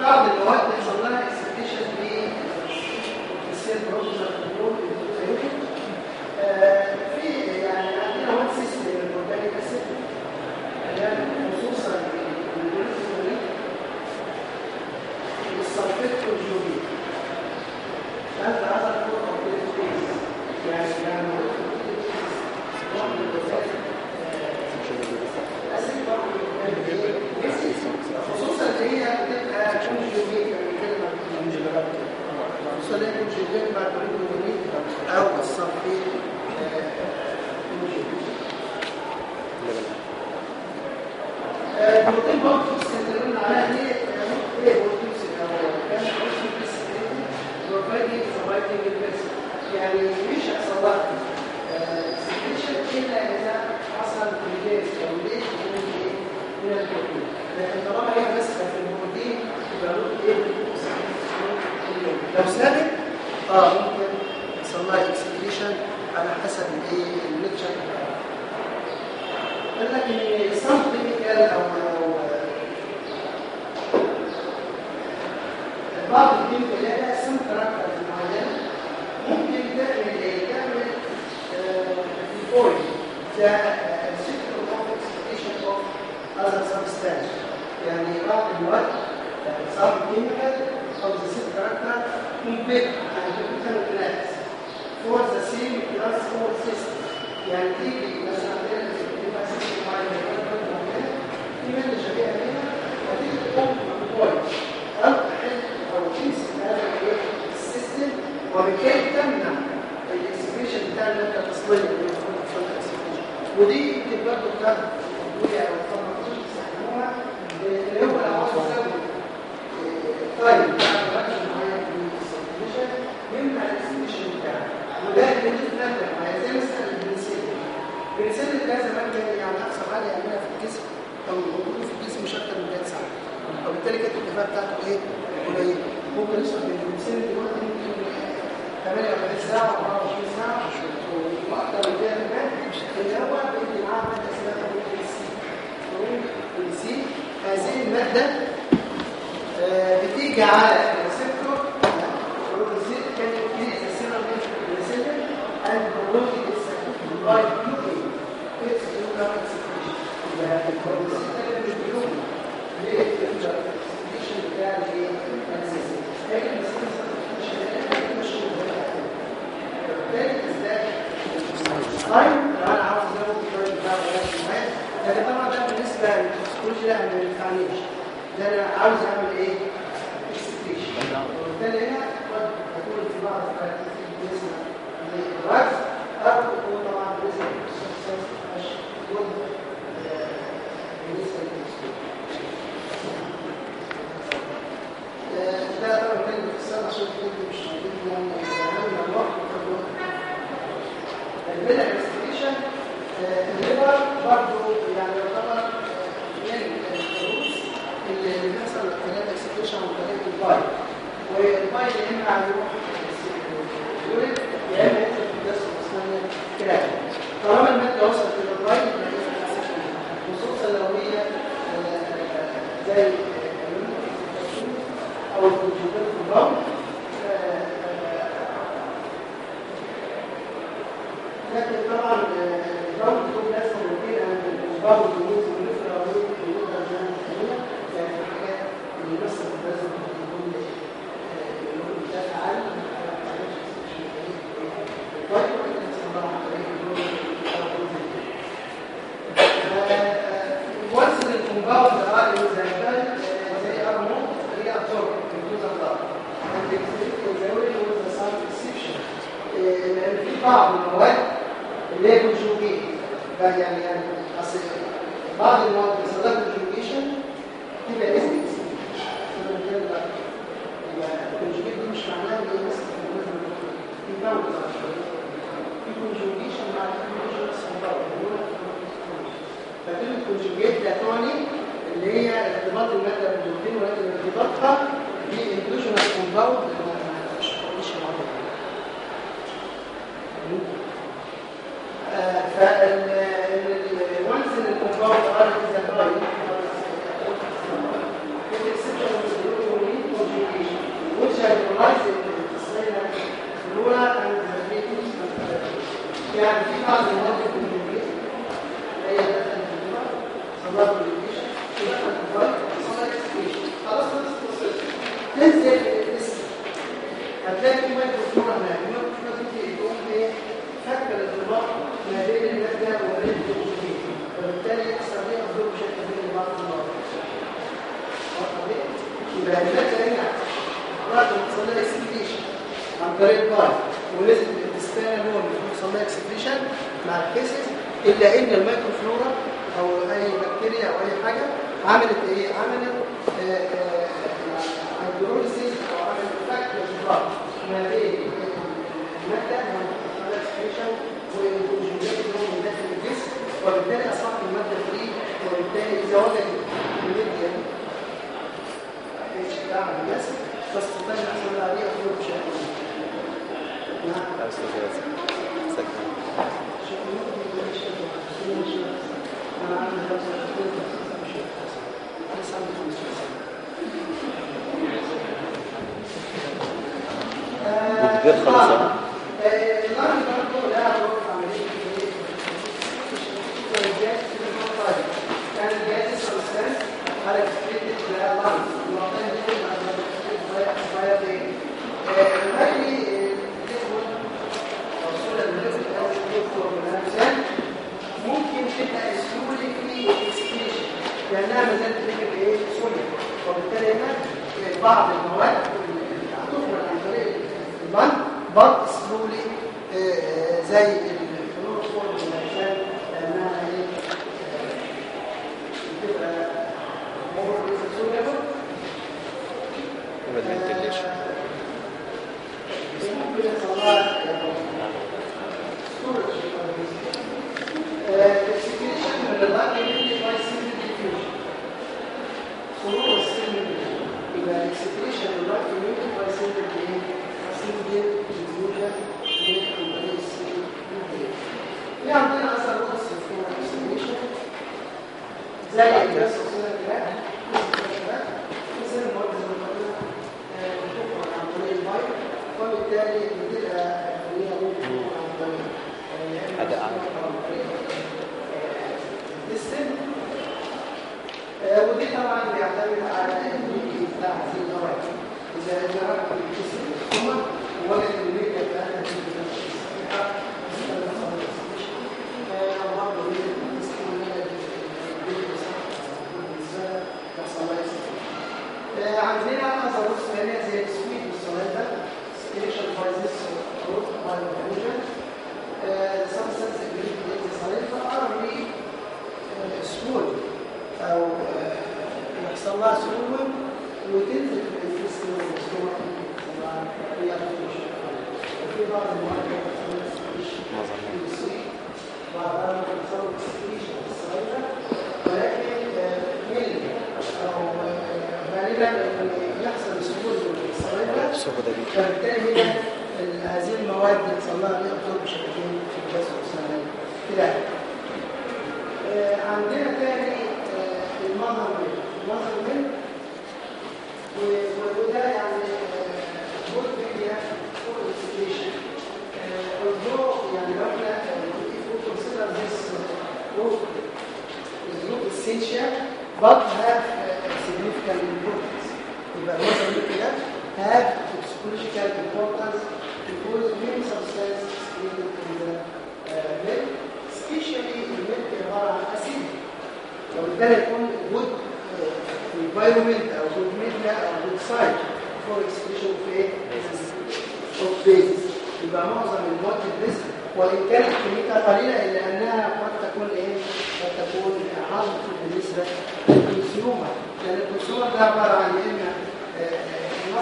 بعض المواد يحصل لها اكسكريشن في السيل بروتوزال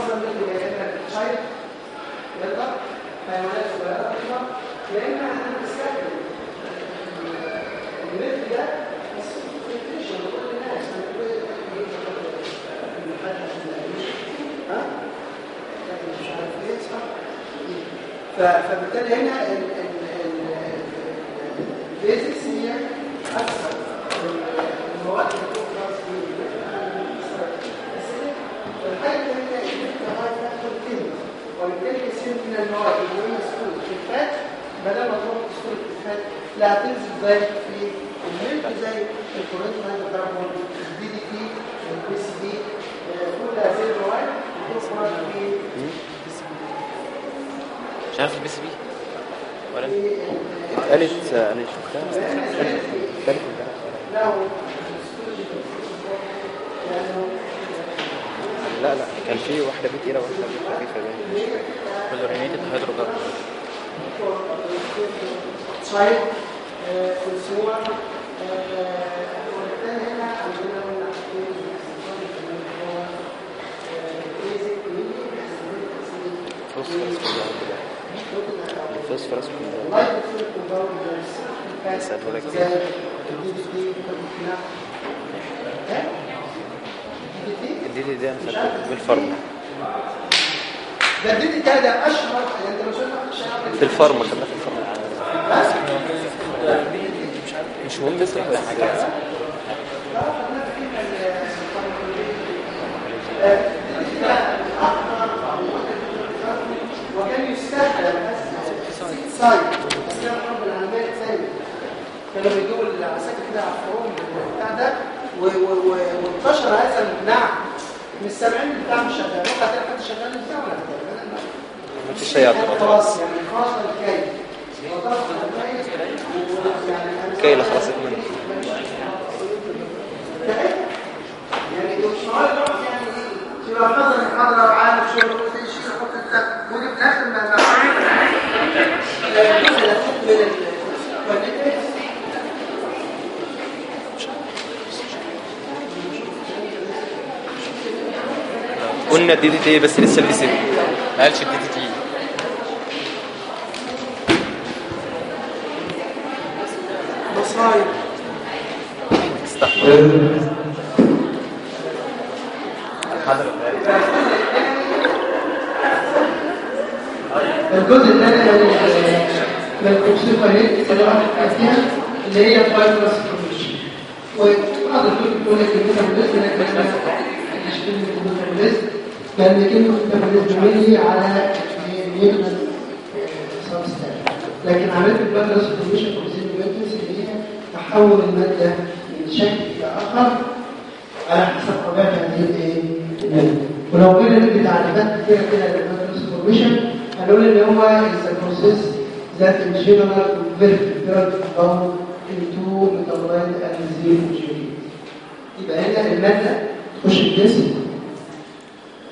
المصدر منه يا إما شايف يلا حيوانات صغيرة تطلع يا إما هنستخدم الملك ده بس في الفيشن لكل الناس إيه فبالتالي هنا ال- ال- ال- البيزكس هي أكثر المواد اللي بتخلص في الحاجة الثانية ان هاي فاكتور كيمياء وبالتالي كثير من المواد اللي هي مسؤول في الفات بدل ما تروح في الفات لا هتنزل زي في الملك زي الكوريت هيدروكربون الدي دي تي البي سي دي كل هذه المواد بتخرج في مش عارف البي سي بي ولا اتقالت أنا شفتها اتقالت له لا لا كان في واحدة بي تقيله وواحده بي خفيفه باين كلورينيتد هيدروكربون صحيح في الصور وبالتالي هنا عندنا ده الفوسفورس كومباوند لايت بتصير كومباوند ده تي ده أشهر يعني انت لو الشعب في الفارما خدناه في الفارما مش مهم بس إحنا حاجات وكان يستخدم سايد استخدام رب العالمين سايد كانوا بيجيبوا العساكر كده على الفروم بتاع ده وانتشر هذا النعم مش سامعين البتاع مش شغال ممكن هتلاقي حد شغال إزاي ولا هتلاقي مفيش اي اعتراض خلاص يعني خلاص الكي وطرف الكي ويعني كي خلاص. اتمنى يعني يعني شيء في قلنا الدي دي تي بس لسه البي سي ما قالش الدي تي تي الجزء الثاني من من الكوكسيفايلات اللي هي فايبرس فورميشن وبعض الكتب بتقول لك الميتابوليزم لكن أنا مش كلمه الميتابوليزم لأن كلمه الميتابوليزم مبني على سبستانس لكن فورميشن كوكسيفايلات اللي تحول الماده من شكل إلى آخر. على حسب طبيعه هذه الايه الماده ولو جينا ندي تعليمات كتيرة كده لل biotransformation هنقول إن هو is a process that in general parent compound into metabolite and zero. يبقى هنا المادة تخش الجسم.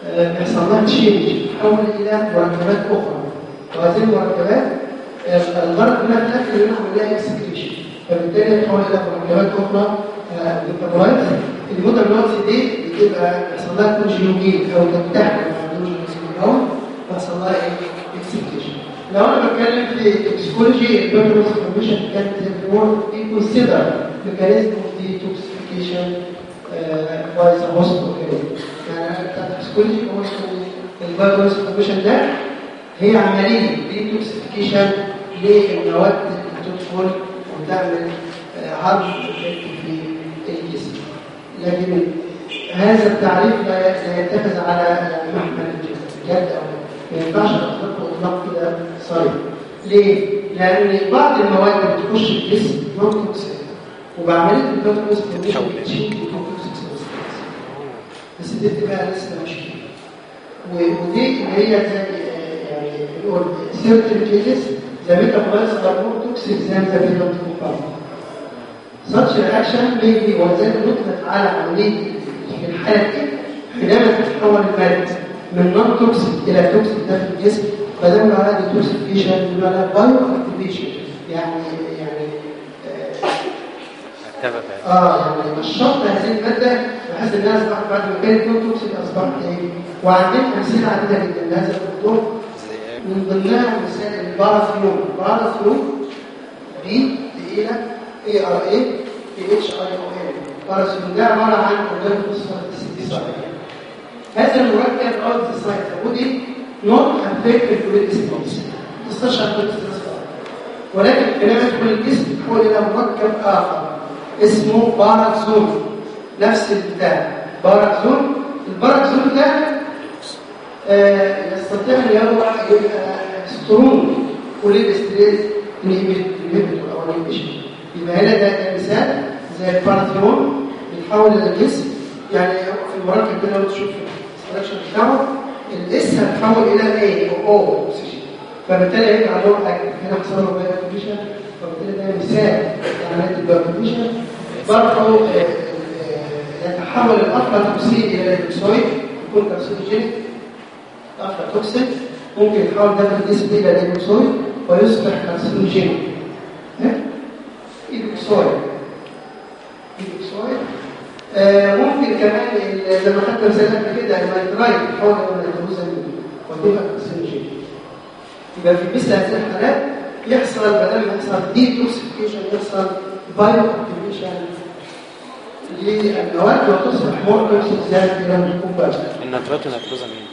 آه، بيحصل لها change تتحول إلى مركبات أخرى. وهذه المركبات آه، الغرض منها الأكل إنه يعمل لها excretion فبالتالي تتحول إلى مركبات أخرى metabolite ال metabolite دي. بتبقى بيحصل لها conjugation أو تتحد مع ال conjugation بيحصل لها إيه؟ excretion لو أنا بتكلم في toxicology ال biotransformation can therefore be considered mechanism of detoxification by the host organism يعني بتاع ال toxicology هو ال biotransformation ده هي عملية detoxification للمواد اللي بتدخل وتعمل harm في الجسم لكن هذا التعريف لا يتخذ على محمل الجد أو ما ينفعش اطلقه إطلاق كده. صريح ليه؟ لأن بعض المواد اللي بتخش الجسم non toxic وبعملية البلوكوز بتتحول بتشيل toxic state بقى لسه مش ودي اللي هي زي آه، يعني بنقول certain cases. The metabolites are more toxic than the parent compound. Such reaction may be وزن نطلق على عملية دي حينما تتحول المادة من non toxic إلى toxic داخل الجسم. فده على detoxification بنقول على bioactivation يعني يعني آه، أتفق يعني آه يعني نشطت هذه المادة بحيث إنها اصبحت بعد ما كانت non toxic أصبحت إيه؟ وعندنا أمثلة عديدة جدا. لهذا الموضوع من ضمنها مثال البارافيوم البارافيوم بي تقيله اي ار اي بي اتش اي أو ال البارافيوم ده عبارة عن اورجانيك فوسفات هذا المركب اوت سايت ودي نوت افكت الكوليسترول تستشعر الكوليسترول ولكن يدخل الجسم يتحول إلى مركب آخر. اسمه باراكزون نفس البتاع paraoxon ال paraoxon ده يستطيع أن يروح يبقى strong cholinesterase inhibitor أو inhibition يبقى هنا ده مثال زي ال parathion بيتحول إلى الجسم. يعني في المركب ده لو تشوف ال structure بتاعه ال S هتتحول إلى إيه O أو أكسجين. فبالتالي هيبقى حاجة. هنا حصل له بايوكوميشن فبالتالي ده مثال لعمليه البايوكوميشن برضه آه، آه، يتحول الافرا توكسين إلى الهيدروكسيد يكون كارسينوجينيك افرا توكسين ممكن يتحول داخل الجسم إلى الهيدروكسيد ويصبح كارسينوجينيك ايدوكسويد ايدوكسويد آه، ممكن كمان لما خدنا مثال قبل كده المايترايت يتحول إلى الهيدروكسيد وتبقى كارسينوجينيك يبقى في مثل هذه الحالات يحصل بدل ما يحصل ديتوكسيفيكيشن يحصل بايو اكتيفيشن للمواد وتصبح مور توكسيك ذات إلى الكومباوند النترات والنيتروزا مين؟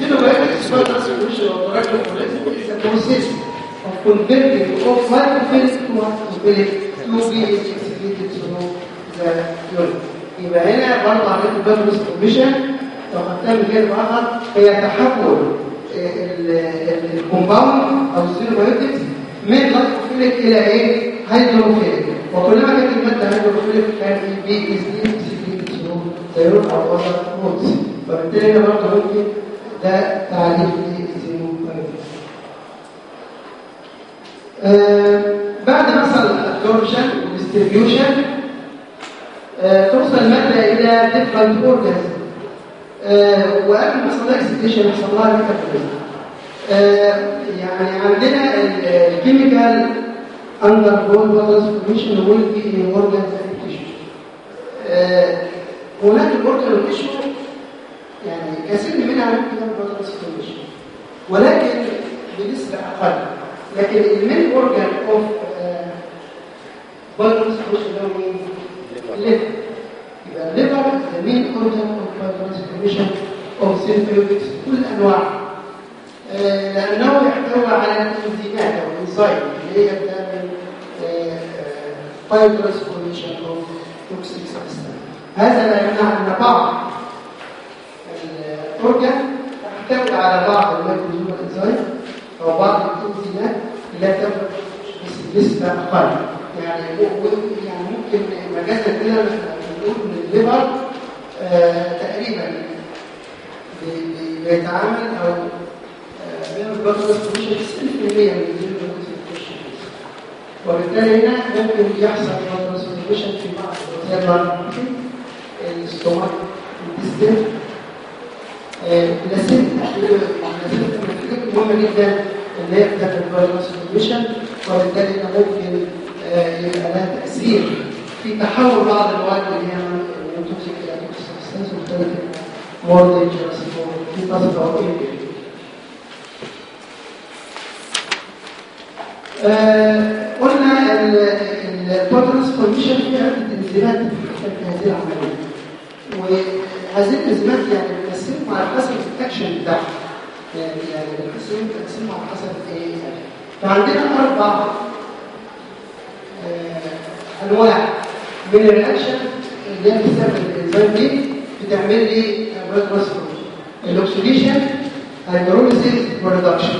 Xenobiotics further solution of tuberculosis is a process of converting of microphilic to microphilic to be excreted through the urine. يبقى هنا برضه عمليه كوميشن لو خدتها اخر هي تحول ال compound أو من lipophilic إلى إيه؟ hydrophilic وكلما كانت الماده hydrophilic can be as the urine أو other fluids فبالتالي هنا برضه ممكن ده تعريف لل xenobiotics آه، بعد ما حصل ال absorption وال distribution توصل المادة إلى different organs وقبل ما يحصل لها اكسبتيشن يحصل لها metabolism يعني عندنا ال chemical undergo transformation will be in organs and tissue هناك ال organ وال tissue يعني كثير منها ممكن يعمل transformation ولكن بنسبة أقل. لكن ال main organ of transformation ده مين؟ ال liver يبقى ال liver the main organ of transformation of xenobiotics كل انواع آه، لأنه يحتوي على الانزيمات أو الانزيم اللي هي بتعمل هذا لا يمنع أن بعض ال organ تحتوي على بعض ال microsomal enzyme أو بعض الإنزيمات لا تفرق بنسبه أقل. يعني يعني ممكن مجازا كده نقول إن ال liver آه، تقريبا بي- بي- بيتعامل أو آه، بيعمل transformation 90% من الجين وبالتالي هنا ممكن يحصل transformation في بعض ال tissue ال placenta ال placenta من الحاجات المهمه جدا اللي هي بتعمل transformation وبالتالي هنا ممكن آه، يبقى لها تأثير في تحول بعض المواد اللي هي من toxic إلى toxic substance وبالتالي more dangerous في تصل أو آه، قلنا ال transformation في عدة انزيمات في هذه العملية. وهذه الانزيمات يعني بنقسمهم على حسب الاكشن بتاعها. يعني يعني بنقسمهم على حسب إيه؟ فعندنا أربع آه، أنواع من ال reaction اللي هي بتستخدم الانزيم دي بتعمل لي biotransformation ال oxidation hydrolysis reduction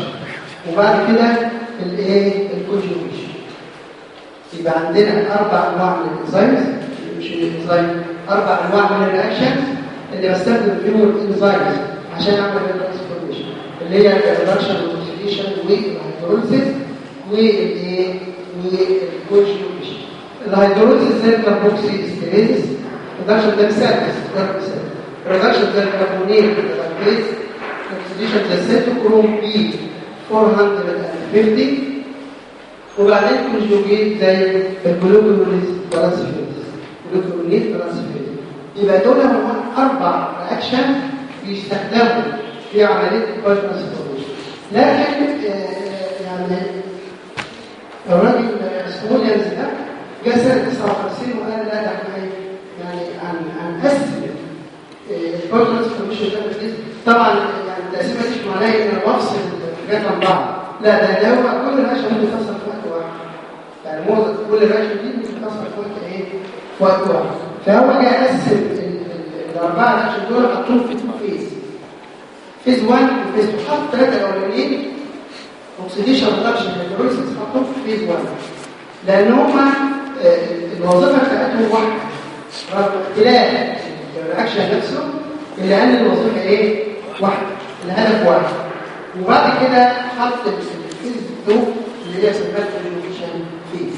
وبعد كده الايه؟ ال conjugation يبقى عندنا أربع أنواع من ال enzymes مش الإنزيم. أربع أنواع من ال reactions اللي بستخدم فيهم ال enzymes عشان أعمل ال transformation. اللي هي ال reduction وال oxidation وال hydrolysis والإيه؟ وال conjugation ال hydrolysis زي ال carboxylesterase reduction ده مثال. بس ده مثال reduction زي ال carbonyl ال oxidation زي ال cytochrome P. 450 وبعدين conjugate زي ال glucuronyl transferase glucuronyl transferase يبقى دول هم أربع reaction بيستخدموا في عمليه ال transformation لكن يعني الراجل سموليانز ده جه سنه 59 وقال لا ده إحنا؟ يعني هن- هنقسم ال transformation ده بالنسبة- طبعا يعني التقسيمه دي مش معناها ان أنا بفصل الحاجات عن لا ده ده هو كل reaction ممكن تحصل في وقت واحد. يعني معظم كل reaction دي ممكن تحصل في وقت إيه؟ في وقت واحد. فهو جه قسم ال- ال- الأربعة reaction دول حطوهم في phase phase 1 و phase 2 حط ثلاثة الأولانيين. oxidation reduction hydrolysis حطوهم في phase 1 لأن هما آه، الوظيفة بتاعتهم واحدة. رغم اختلاف ال reaction نفسه الا أن الوظيفة إيه؟ واحدة. الهدف واحد. وبعد كده حط ال phase 2 اللي هي سماها ال conjugation phase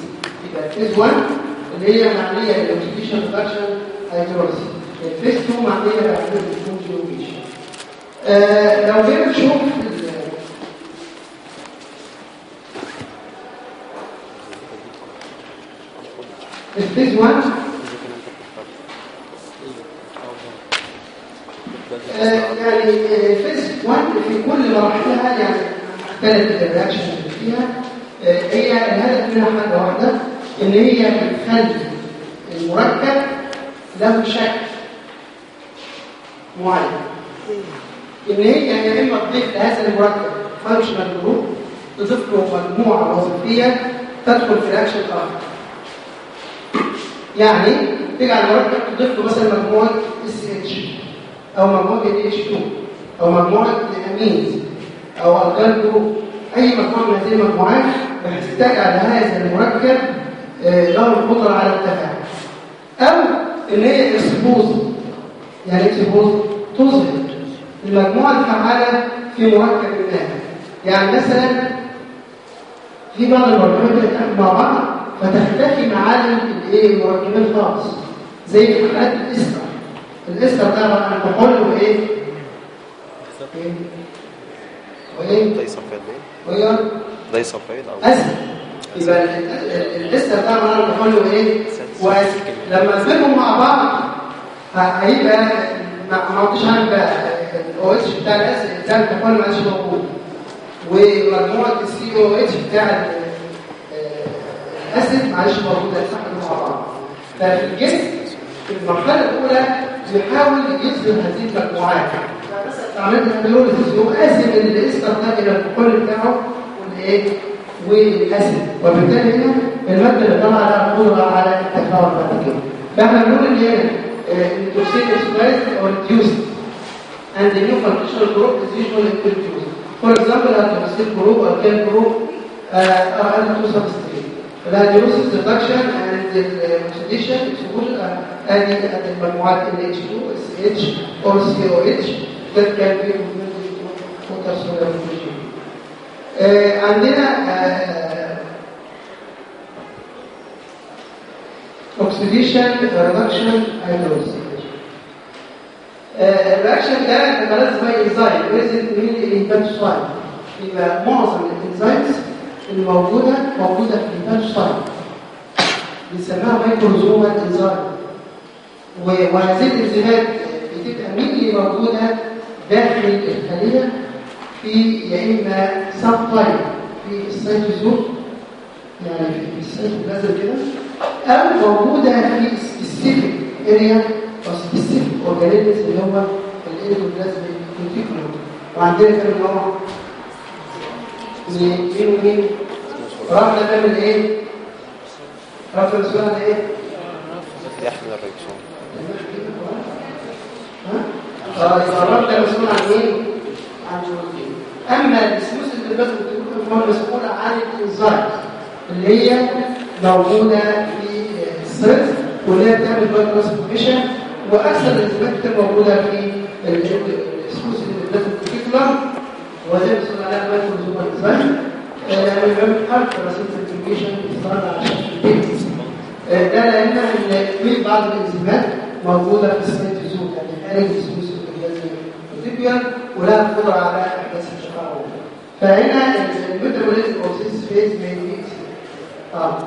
يبقى ال phase 1 اللي هي معنية بال oxidation reduction hydrolysis ال phase 2 معنية ال conjugation آه لو جينا نشوف ال- ال phase 1 آه، يعني آه، phase 1 في كل مراحلها يعني ال reaction اللي فيها. آه، هي الهدف منها حاجة واحدة ان هي بتخلي المركب له شكل معين. ان هي يا إما تضيف لهذا المركب functional group تضيف له مجموعة وظيفية تدخل في reaction اخر يعني تجعل المركب تضيف له مثلا مجموعة SH أو مجموعة H 2 أو مجموعة amines أو alkyl group أي مجموعة من هذه المجموعات بحيث تجعل هذا المركب آه، له القدرة على التفاعل. أو إن هي expose يعني expose تظهر. المجموعة الفعالة في مركب ما. يعني مثلا في بعض المركبات بتتعامل مع بعض فتختفي معالم الايه المركبات خالص زي في حالات الاستر الاستر ده عباره عن كحول وايه؟ إيه؟ وإيه؟ دايصفيد باين وهي دايصفيد أو اسد يبقى ال- ال- الاستر ده عباره عن كحول وايه؟ واسد لما نزلهم مع بعض هيبقى ما ما عدتش عارف بقى ال OH بتاع ال acid بتاع الكحول ما عادش موجود ومجموعة ال COH بتاع آه، ال acid ما عادش موجوده اتحدوا مع بعض ففي الجسم في المرحلة الأولى بيحاول يظهر هذه المجموعات. مثلا عملت ال hydrolysis يقوم قاسم الاستر ده إلى الكحول بتاعه والإيه؟ وال acid وبالتالي هنا المادة اللي طالعه لها قدره على التفاعل بعد كده. فإحنا بنقول إن هنا التوكسين اكسبريس أو reduced and the new functional group is usually introduced. For example, a toxic group or can group uh, are added to substrate. The hydrolysis reduction and the uh, oxidation exposure are at the مجموعات NH2, SH or COH that can be converted to water soluble آه، عندنا oxidation reduction hydrolysis ال reaction ده بيتميز by enzyme present mainly ال hepatocyte يبقى معظم ال enzymes الموجوده موجوده في ال hepatocyte بنسميها مايكروزومال انزايم وهذه الانزيمات بتبقى مين اللي موجودة داخل الخلية في يا إما سب تايب في السيتوزوم يعني في السيتوبلازم كده أو موجودة في سبيسيفيك اريا أو سبيسيفيك اورجانيزم اللي هو الاندوبلازم كونتيكولوم وعندنا كمان نوع مين ومين رغم نعمل إيه؟ السؤال ده إيه؟ يحمل الريكسون الرغم ده مسؤول عن مين؟ عن البروتين أما السموس اللي بس هو مسؤول عن الانزيم اللي هي موجودة في السيلز واللي هي بتعمل بلاد ترانسفورميشن وأكثر الانزيمات موجودة في السكوس الكوليكولر وزي ما قلنا عليها انزيم يعني بيعمل حرف رصيد الانفورميشن بيستخدم عشان البيتس ده لأن ان في بعض الانزيمات موجوده في السيتوزوم يعني خارج السكوس الكوليكولر ولها قدره على احداث الشقاق فهنا الميتابوليزم اوسيس فيز من آه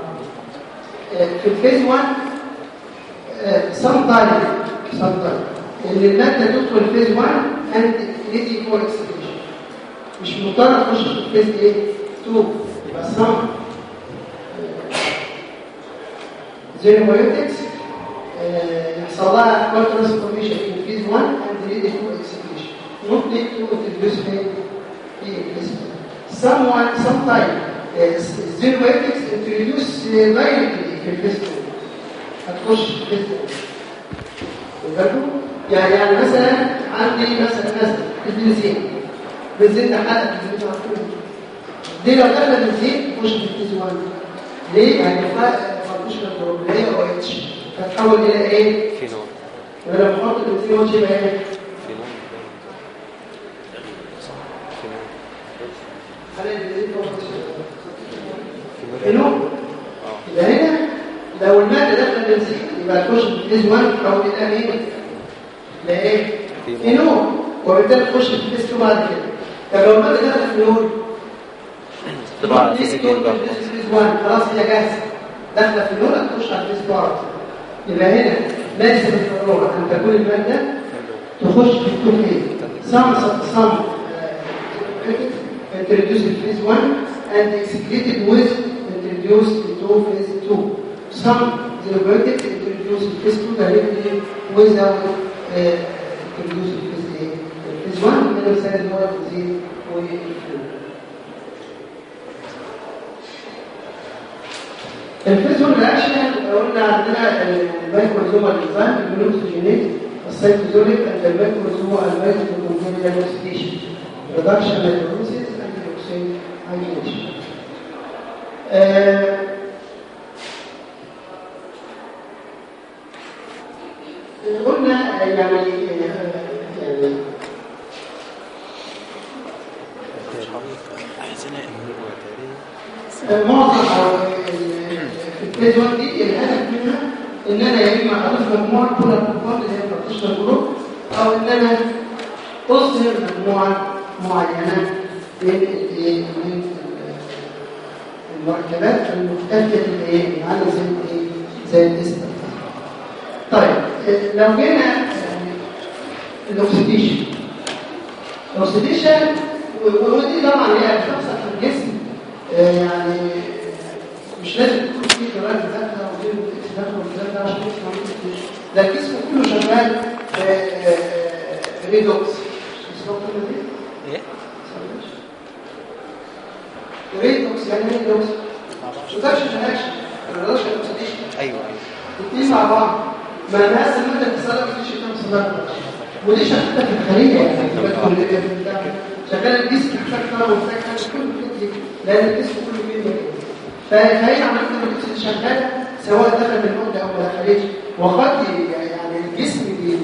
في الفيز 1 سم تايم سم تايم ان الماده تدخل فيز 1 اند ريدي فور اكسبريشن مش مضطر تخش في الفيز إيه 2 يبقى some xenobiotics يحصل لها biotransformation في phase 1 and ready for excretion not need to introduce في ال phase someone sometime xenobiotics introduce directly في 2 هتخش في ال phase 2 بالكم يعني يعني مثلا عندي مثلا مثلا البنزين البنزين ده حلقه البنزين دي لو دخل بنزين تخش في ال phase 1 ليه؟ يعني هتحول إلى إيه؟ فينول ولما أحط البنزين و OH يبقى إيه؟ فينول هل البنزين هو فينول فينول آه يبقى هنا لو المادة داخل البنزين يبقى تخش في phase 1 أو إلى مين؟ لايه؟ فينول. فينول وبالتالي تخش في phase 2 بعد كده طب لو المادة داخل فينول تبقى على phase phase بقى phase 1 خلاص هي جاهزة هتخش على phase 2 على طول. يبقى هنا لازم الضرورة ان تكون المادة تخش في ال two phase some some uh, introduced in phase 1 and excreted with introduced into phase 2 some therapeutic introduced in phase 2 directly without uh, introduced in phase A phase 1 من مثال اللي هو التنزيل والفلو الفيز 1 رياكشن قلنا عندنا المايكروزومال انزيم المينوكسجينيز السيتوزوليك and الميكروزومال الميكروزومال اوكسيديشن hydrolysis and oxide hydration. آه، قلنا يعني آه، يعني معظم أو في ال phase 1 دي الهدف منها ان أنا يا إما أضيف مجموعة كل ال compound اللي هي functional group أو ان أنا أظهر مجموعة معينة من من المركبات المختلفة اللي هي عامله زي الإيه؟ زي الإسم. طيب لو جينا الاكسيديشن الاكسيديشن ودي طبعا هي بتحصل في الجسم آه، يعني مش لازم تكون في جرائم ذاتها وغير داخل والكلام ده عشان يسمع ده الجسم كله شغال آه، آه، redox اسمه كلمه إيه؟ redox يعني إيه redox؟ reduction reaction reduction oxidation أيوه. الاثنين مع بعض. ما ناس المادة بتتصرف في شيء كم ودي شغالة في الخلية يعني اللي. شغال الجسم حاجة كله لأن الجسم كله كده فهي عملية الأكسجين شغالة سواء دخل في المادة أو ما دخلتش وقد يعني الجسم بي-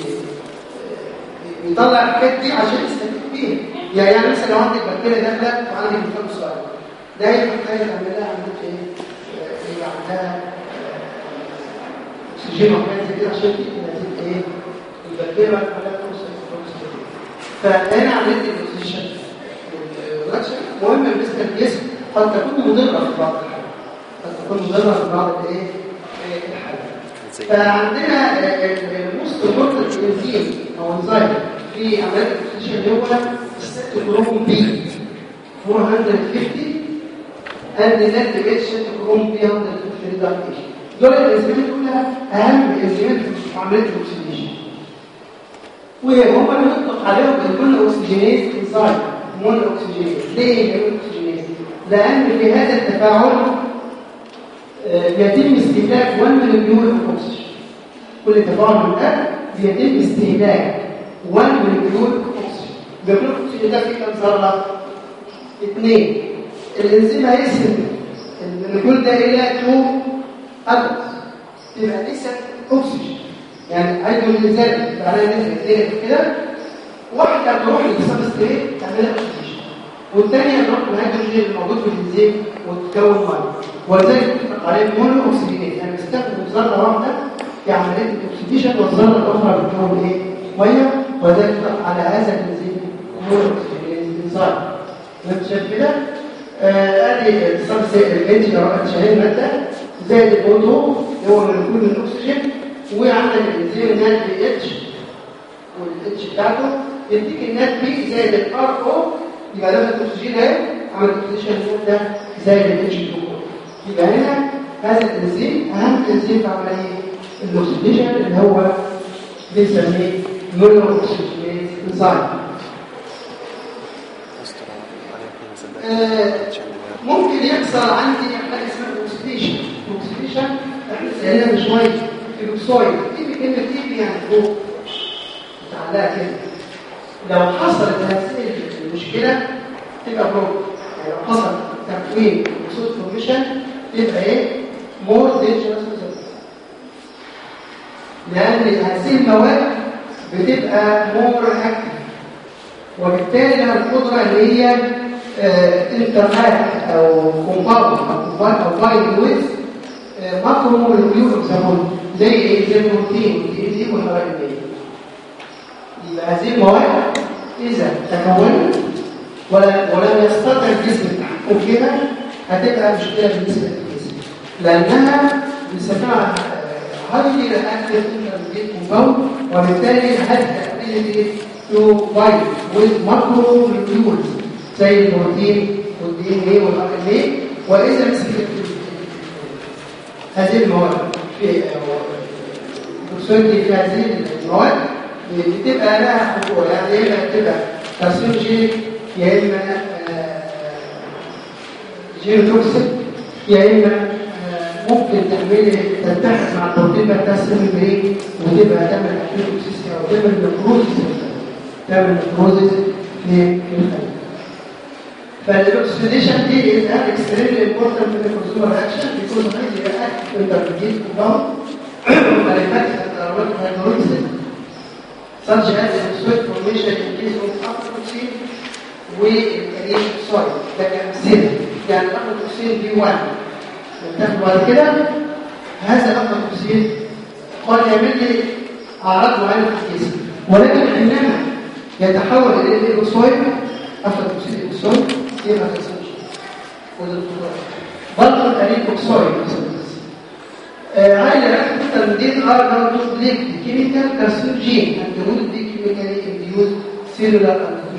بيطلع الحاجات دي عشان يستفيد بيها. يعني يعني مثلا لو عندك بكتيريا داخلة وعندك ميكروب صغير ده هي محتاجه تعمل لها عمليه إيه؟ آه، هي عندها أكسجين وحاجات زي كده عشان تدي نتيجه إيه؟ البكتيريا عندها فرصه فهنا عمليه الاكسجين. ال reaction مهمه بالنسبة للجسم قد تكون مضرة في بعض في بعض الايه؟ آه، الحالات زي فعندنا ال most important enzyme أو انزيم في عملية الاكسجين اللي هو ال cytochrome P 450 and NAD cytochrome P 150 reductase دول الانزيمات كلها أهم انزيمات في عملية ال oxygenation وهم بنطلق عليهم ال mono oxygenase enzyme mono oxygenase ليه؟ ال mono oxygenase؟ لأن في هذا التفاعل بيتم استهلاك 1 molecule اكسجين كل تفاعل من ده بيتم استهلاك 1 molecule اكسجين molecule اكسجين ده فيه كام ذرة؟ اثنين الإنزيم هيسهم ال molecule ده إلى 2 atoms. يبقى نسب أكسجين. يعني هيدروجين زائد معناها نسبه اثنين كده واحدة تروح لل substrate تعملها أكسجين. والثانيه تروح للهيدروجين الموجود في الإنزيم وتكون ميه. ولذلك بتطلق عليه mono oxygenase يعني بيستخدم ذره واحدة في عمليه الاكسجين والذره الأخرى بتكون إيه؟ مية. وذلك يطلق على هذا الانزيم mono enzyme انت شايف كده؟ ادي ال substrate الانتي شايل ماده زائد الاوتو اللي هو من كل الاكسجين وعندك الانزيم NADPH. وال H بتاعته. يديك ال NADP زائد ال RO يبقى ده الاكسجين اهي عمل اكسجين ده زائد ال H 2 يبقى هنا هذا الانزيم أهم انزيم في عمليه الاكسجين اللي هو بنسميه mono oxygenase enzyme ممكن يحصل عندي حاجة اسمها ال epoxidation ال epoxidation إحنا سالنا شوية ال epoxide دي بكلمه تيجي يعني فوق متعلقة كده؟ لو حصلت هذه المشكلة تبقى بروك يعني لو حصل تكوين epoxide formation تبقى إيه more dangerous لأن هذه المواد بتبقى more active وبالتالي لها القدرة اللي هي interact أو compound أو bind with macro molecule بيسموه زي إيه زي البروتين دي دي والحاجات دي يبقى هذه المواد إذا تكونت ولم يستطع الجسم. التحكم فيها هتبقى مشكلة بالنسبة للجسم لأنها بنسميها highly reactive intermediate compound وبالتالي هتبقى to bind with macromolecules زي البروتين وال DNA وال RNA. وإذا مسكت هذه المواد في البروسيدي في هذه المواد بتبقى لها خطوره يعني اما بتبقى carcinogenic يا إما غير toxic يا اما ممكن تعملي تتفق مع التوطين بقى تسلم بايه وتبقى تعمل أكيد توكسيك أو تعمل نكروزز تعمل نكروزز في الخلايا فالاكسديشن دي از ان اكستريم امبورتنت في الكونسيومر اكشن بيكون عندي بقى التركيز بتاعه وتعريفات التطورات هيدروكسيك Such as the sweat formation in case of aflatoxin, والكريم سوري ده كأمثلة يعني الافلاتوكسين بي 1 نتاخد بعد كده هذا الافلاتوكسين قد يعمل لي اعراض معينه في الجسم ولكن حينما يتحول إلى الايروسويد افلاتوكسين الايروسويد إيه ما تنسوش برضه القريب اوكسويد عايز اركز التمديد ار نوت تو بليك كيميكال كارسينوجين اند رول دي كيميكالي انديوز سيلولار تكون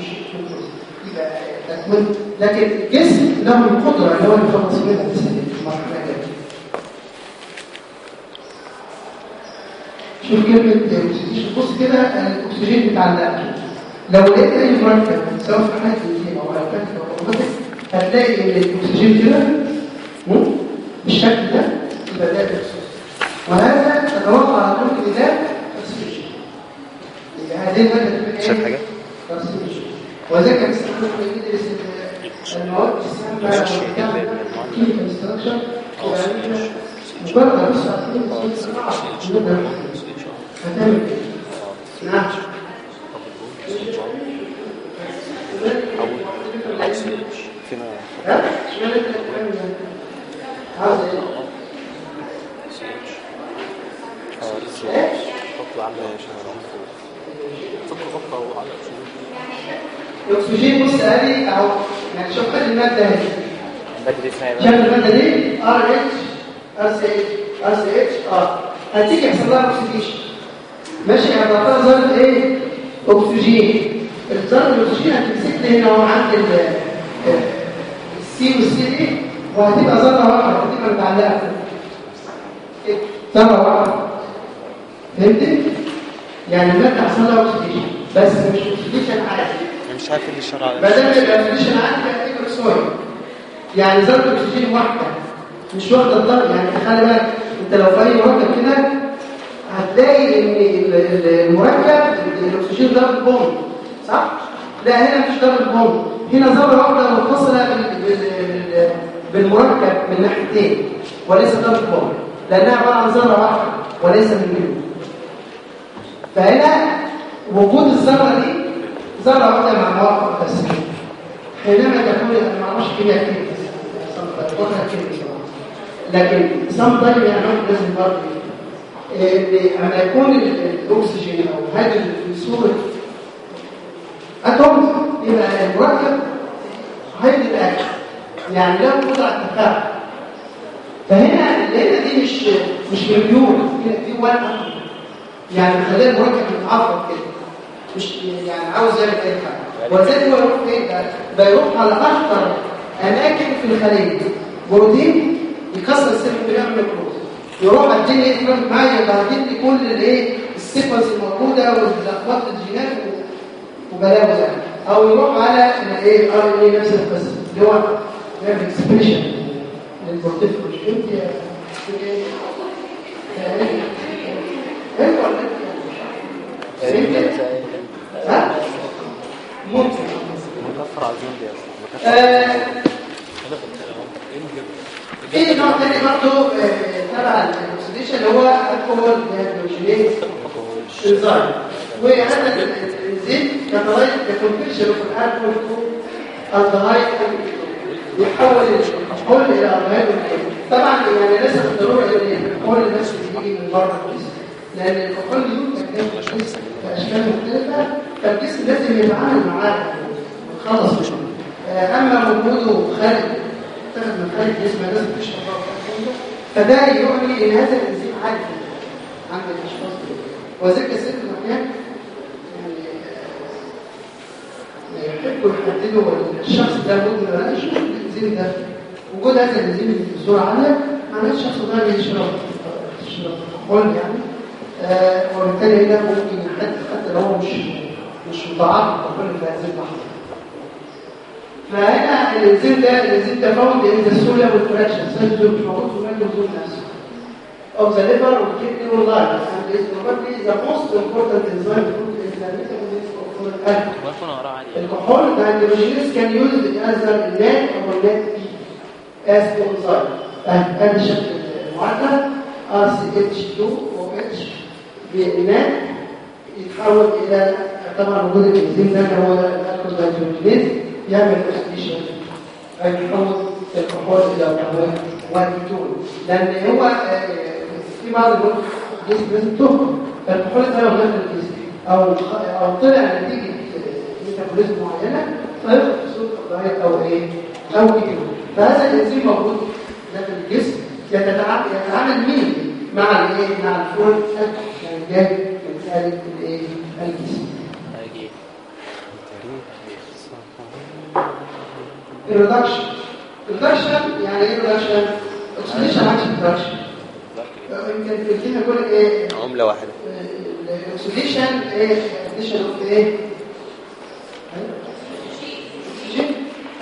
لكن الجسم له القدرة اللي هو يخلص منها في المرحلة دي شوف كلمه اكسجين بص كده الأكسجين بتاع لو لقيت أي مركب سواء في حاله الانزيم أو مركبات أو هتلاقي إن الأكسجين كده بالشكل ده يبقى ده وهذا تتوقع على طول ان ده أكسجين. يبقى هذه الماده شايف حاجة؟ أكسجين. وذلك بيستخدم يدرس المواد السامه chemical structure مجرد إيه؟ نعم انت بتعمل عاوز إيه؟ آه حط عامل شهر فكر غطى وعلى الأكسجين بص ادي أهو. يعني شوف خد المادة اهي اسمها شايف المادة دي. ار اتش ار سي اتش ار سي اتش آه. هتيجي يحصل لها أكسجين. ماشي هتعطيها ذره إيه؟ أكسجين. الذره الأكسجين هتمسك لي هنا أهو عند السي والسي دي وهتبقى ذره واحدة هتبقى متعلقة. ذره واحدة فهمت؟ يعني المادة حصل لها أكسجين. بس مش أكسجين عادي. مش عارف الشرع ما دام الاكسجين عندي هتبقى سويل يعني ذره اكسجين واحدة مش واخدة الضغط يعني خلي بالك أنت لو اي مركب كده هتلاقي إن ال- ال- المركب الأكسجين ضرب بوم. صح؟ لا هنا مش ضرب بوم. هنا ذره واحدة بال- بالمركب من ناحيتين وليس ضرب بوم. لأنها عبارة عن ذرة واحدة وليس من فهنا وجود الذرة دي ذره واحدة مع مواقع بس حينما تكون أنا ما أعرفش كيمياء كتير لكن سام طيب يعني لازم برضه لما يكون الأكسجين أو الهيدروجين في صوره اتوم يبقى المركب هيبقى يعني له قدره على التفاعل فهنا هنا دي مش مش مليون دي وان يعني مخليه المركب يتعفر كده. مش يعني عاوز يعمل اي حاجة وذلك هو يروح فين بقى؟ بيروح على اخطر اماكن في الخليه بروتين يكسر السيل بيعمل ميكروز يروح الدنيا يتفرق معايا لي كل الايه السيكونس الموجوده واللخبطه الجينات وبلاوي يعني أو يروح على الايه ار ان اي نفس القصة اللي هو بيعمل اكسبريشن للبروتين انت يا أيوه ها؟ ممكن. مكفر عظيم دي آه، في نوع تاني برضه تبع الاكسديشن اللي هو الكحول hydrogenase enzyme وهذا الانزيم catalyze conversion of ال alcohol to aldehyde يحول الكحول إلى الدهايد طبعا يعني ليس بالضرورة إن الكحول بس بيجي من بره لأن الكحول يوجد في باشكال مختلفة. فالجسم لازم يتعامل معاه. منه آه، أما وجوده خارج تاخد من خارج الجسم لازم تشرب فده يعني إن هذا الانزيم عادي. عند الاشخاص وذلك الست الاحيان يعني يحبوا يحددوا الشخص ده ممكن ولا لا يشوف الانزيم ده. وجود هذا الانزيم بصوره عامه معناه الشخص ده بيشرب يشرب يعني. آه وبالتالي ده ممكن حتى لو مش مش متعاطف كحول في هذه اللحظه فهنا الانزيم ده الانزيم ده فاوند ان ذا سولار والفراكشن سنسور مش موجود في الميكروزوم نفسه of the liver or kidney or lung and is probably the most important enzyme food in the metabolism of وراها عادي Alcohol dehydrogenase can use it as a NAD or NAD as the enzyme. هذا الشكل المعادلة RCH2OH بNAD يتحول إلى طبعا وجود الانزيم ده اللي هو الالكول دهيدروجينيز يعمل اوكسيديشن أي يحول الكحول إلى كحول والكتول لأن هو آه، في بعض الوقت الجسم لازم تخرج فالكحول ده لو دخل الجسم خ- أو طلع نتيجة ميتابوليزم معينة فيدخل في صورة الضغط أو إيه؟ أو كتول فهذا الإنزيم موجود داخل الجسم. يتعامل مين؟ مع الإيه؟ مع الفول يعني جاي من الإيه؟ الجسم. ال reduction ال reduction يعني إيه ال reduction oxidation عكس ال reduction يمكن في الكلمة يقول إيه؟ عملة واحدة. ال oxidation إيه؟ oxidation of إيه؟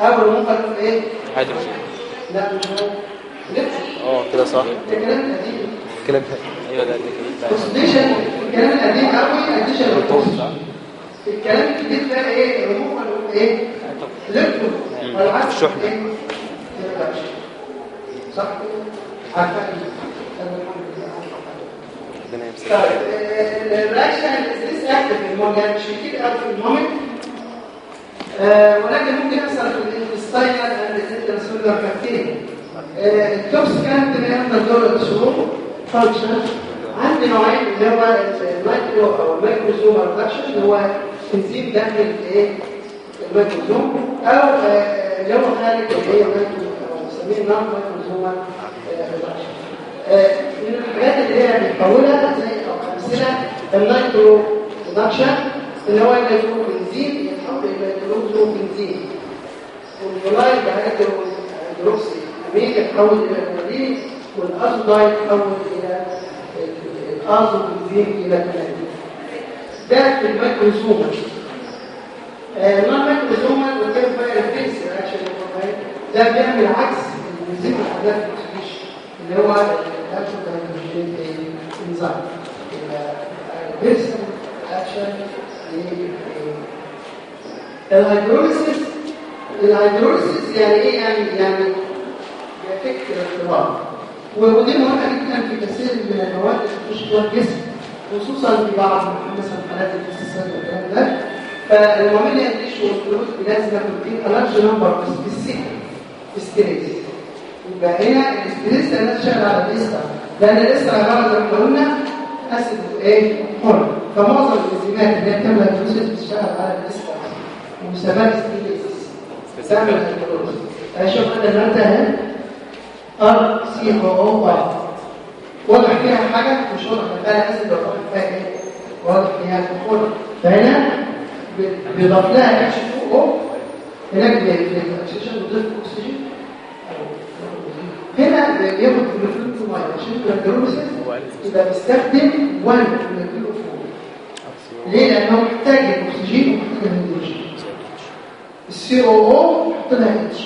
أو ممكن إيه هيدروجين لا مش هو آه كده صح. ده كلام قديم. كلام أيوه ده اكسيديشن الكلام القديم قوي الكلام الجديد بقى إيه؟ نقول إيه؟ عكس شحنة. إيه؟ reduction. صح لله ربنا يمسك. طيب الرياكشن ليس اكتف الموجة مش كتير قوي في المومنت ولكن ممكن يحصل في الانتستاينال اند الانترسولار بكتيريا التوكسيكانت اللي إحنا دور الشهور فانكشن عندي نوعين اللي هو المايكرو أو الميكروزوم ريدكشن اللي هو انزيم داخل الإيه؟ الميكروزوم أو اللي خارج اللي هي بنسميه نون مايكروزوم من الحاجات اللي هي بنحولها زي أو أمثلة النيترو ريدكشن اللي هو النيترو بنزين يتحول إلى نيترو بنزين. والفلايد هيدروكسي امين يتحول إلى كلورين والازودايد يتحول إلى الازو بنزين إلى كلورين ده في الميكروزوم النون وكان بقى الفيس رياكشن ده بيعمل عكس الانزيم الاكسجين اللي هو الاكشن دايجنوستيك انزيم الفيرسن أكشن الهيدروليسيس الهيدروليسيس يعني إيه؟ يعني يعني يفك الاختبار ودي مهمه جدا في كثير من المواد اللي بتخش جوه الجسم خصوصا في بعض مثلا حالات الاستسلام والكلام ده. فالمعامل يديش والفلوس لازم تكون لارج نمبر سبيسيفيك ستريس يبقى هنا الاستريس لانها تشتغل على الاستر لأن الاستر عباره زي ما قلنا اسيد إيه؟ حر. فمعظم الانزيمات اللي هي الفلوس بتشتغل على الاستر ومسمى ستريس تعمل الفلوس شوف أنا الماده أهي ار سي أو واي واضح فيها حاجة؟ مش واضح. فيها اسيد ولا وأضح فيها إيه؟ واضح فيها كحول فهنا بيضاف لها اتش 2 أو هناك بالاكسجين بيضيف أكسجين. هنا بياخد الفلويد مية. عشان يبقى بيستخدم 1 من الكيلو ليه؟ لأنه محتاج الاكسجين ومحتاج الهيدروجين السي أو أو يحط لها اتش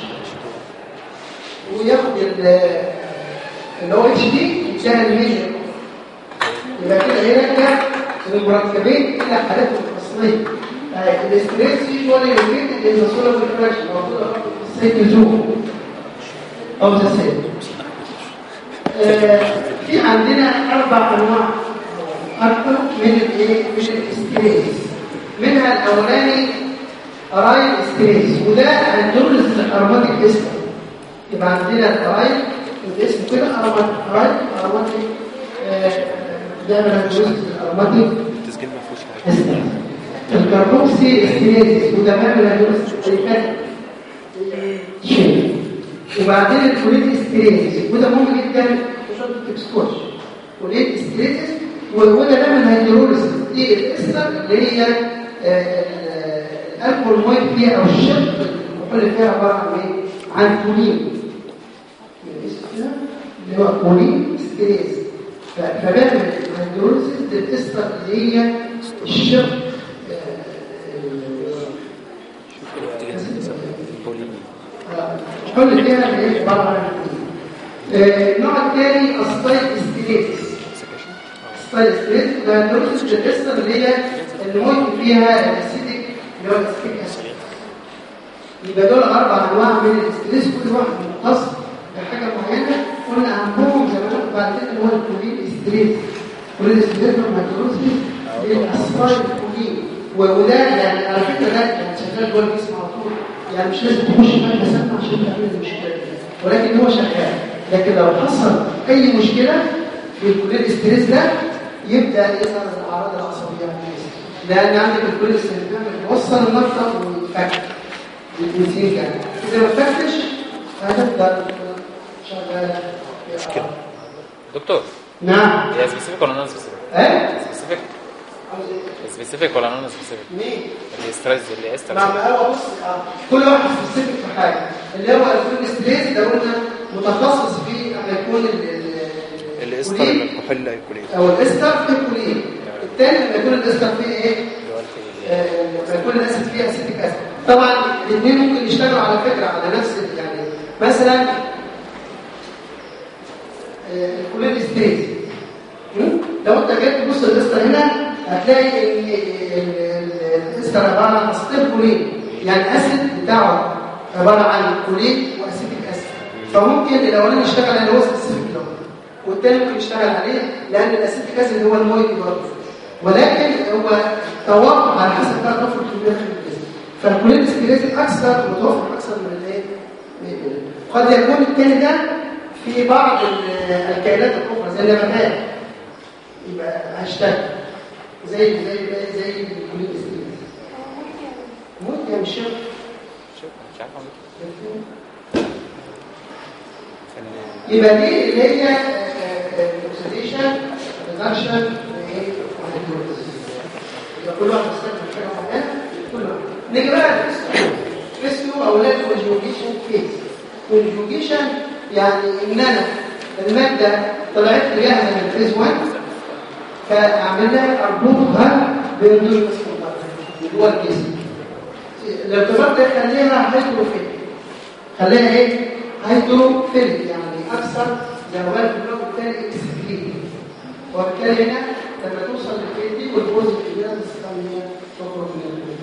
وياخد اللي هو اتش دي يسهل الميجر يبقى كده هيرجع المركبين إلى حالتهم الأصلية. الاستريس لوكيتد ان ذا سولار فراكشن موجوده برضه في السيتوزوم أو ذا سيل في عندنا أربع أنواع. أكثر من الايه من الإستريس. منها الأولاني ارايل ستريس وده هندرس الارماتيك اسم يبقى عندنا الارايل الاسم كده ارايل ارايل ده من هندرس الارماتيك التسجيل ما فيهوش حاجة. اسم الكربوكسي من هندرس الفات شيء وبعدين الكوليت ستريس وده مهم جدا شرط التكسكوش كوليت ستريس وده ده من هيدروليس الاستر اللي هي الالكول مويد فيها أو الشق المحل فيها عباره عن إيه؟ عن كولين اللي هو كولين ستريس فبعمل الهيدروليس للاستر اللي هي الشق كل فيها إيه عباره عن النوع الثاني الستايل ستريس ستايل ستريس ده نورس الاستر اللي هي الموت فيها الاسيديك اللي هو الاسيديك اسيد يبقى دول أربع أنواع من الاستريس كل واحد مختص بحاجه معينة. قلنا اهمهم زي ما قلت بعد كده اللي هو ال cholinesterase cholinesterase لما تدرسي الأستايل كولين. وده يعني على فكرة ده يعني شغال جوه الجسم على يعني مش لازم تخش ماده سامه عشان تعمل المشكلة ولكن هو شغال. لكن لو حصل أي مشكلة في ال cholinesterase ده يبدأ يظهر الأعراض العصبية لأن عندك ال cholinesterase بيوصل المرضى ويتفك يتنسيك يعني. إذا ما فتش هتبدا شغاله دكتور. نعم. هي سبيسيفيك ولا نون سبيسيفيك؟ إيه؟ سبيسيفيك سبيسيفيك ولا نون سبيسيفيك؟ مين اللي ستريس اللي استر مع ما هو بص آه. كل واحد سبيسيفيك في حاجة. اللي هو الكولين ستريس ده قلنا متخصص في لما يكون ال- ال- الاستر الكحول الكولين. أو الاستر في كولين الثاني لما يكون الاستر فيه إيه. آه، لما يكون ال acid فيه acetic acid طبعا الاثنين ممكن يشتغلوا على فكرة على نفس يعني مثلا آه، ال cholinesterase? لو أنت جيت تبص الاستر هنا هتلاقي الاستر عبارة عن acetylcholine. يعني ال acid بتاعه عبارة عن choline و acetic acid. فممكن الأولاني يشتغل على الوسط السيرك والتاني ممكن يشتغل عليه لأن ال acetic acid هو المويد برضه. ولكن هو توقع على حسب بقى ضفر الكميه في الجسم فال cholinesterase أكثر متوفر أكثر من الإيه؟ قد يكون الثاني ده في بعض ال- الكائنات الاخرى زي النباتات. يبقى هيشتغل زي زي زي ال cholinesterase ممكن مش مش إيه. يبقى دي اللي هي ال oxidation reduction يبقى كل واحد بيستخدم حاجة معينه كل واحد. نيجي بقى الفيستو فيستو أولاد كونجوجيشن فيز كونجوجيشن يعني ان أنا المادة طلعت لي جاهزه من phase 1 فاعمل لها أربطها بالدور اللي هو الجسم الارتباط ده يخليها hydrophil خليها إيه؟ هيدروفيل يعني أكثر ذهبات في اللون الثاني اكسكريت وبالتالي هنا لما توصل للفيل دي والبوز الكبيره بتستخدم من الفيل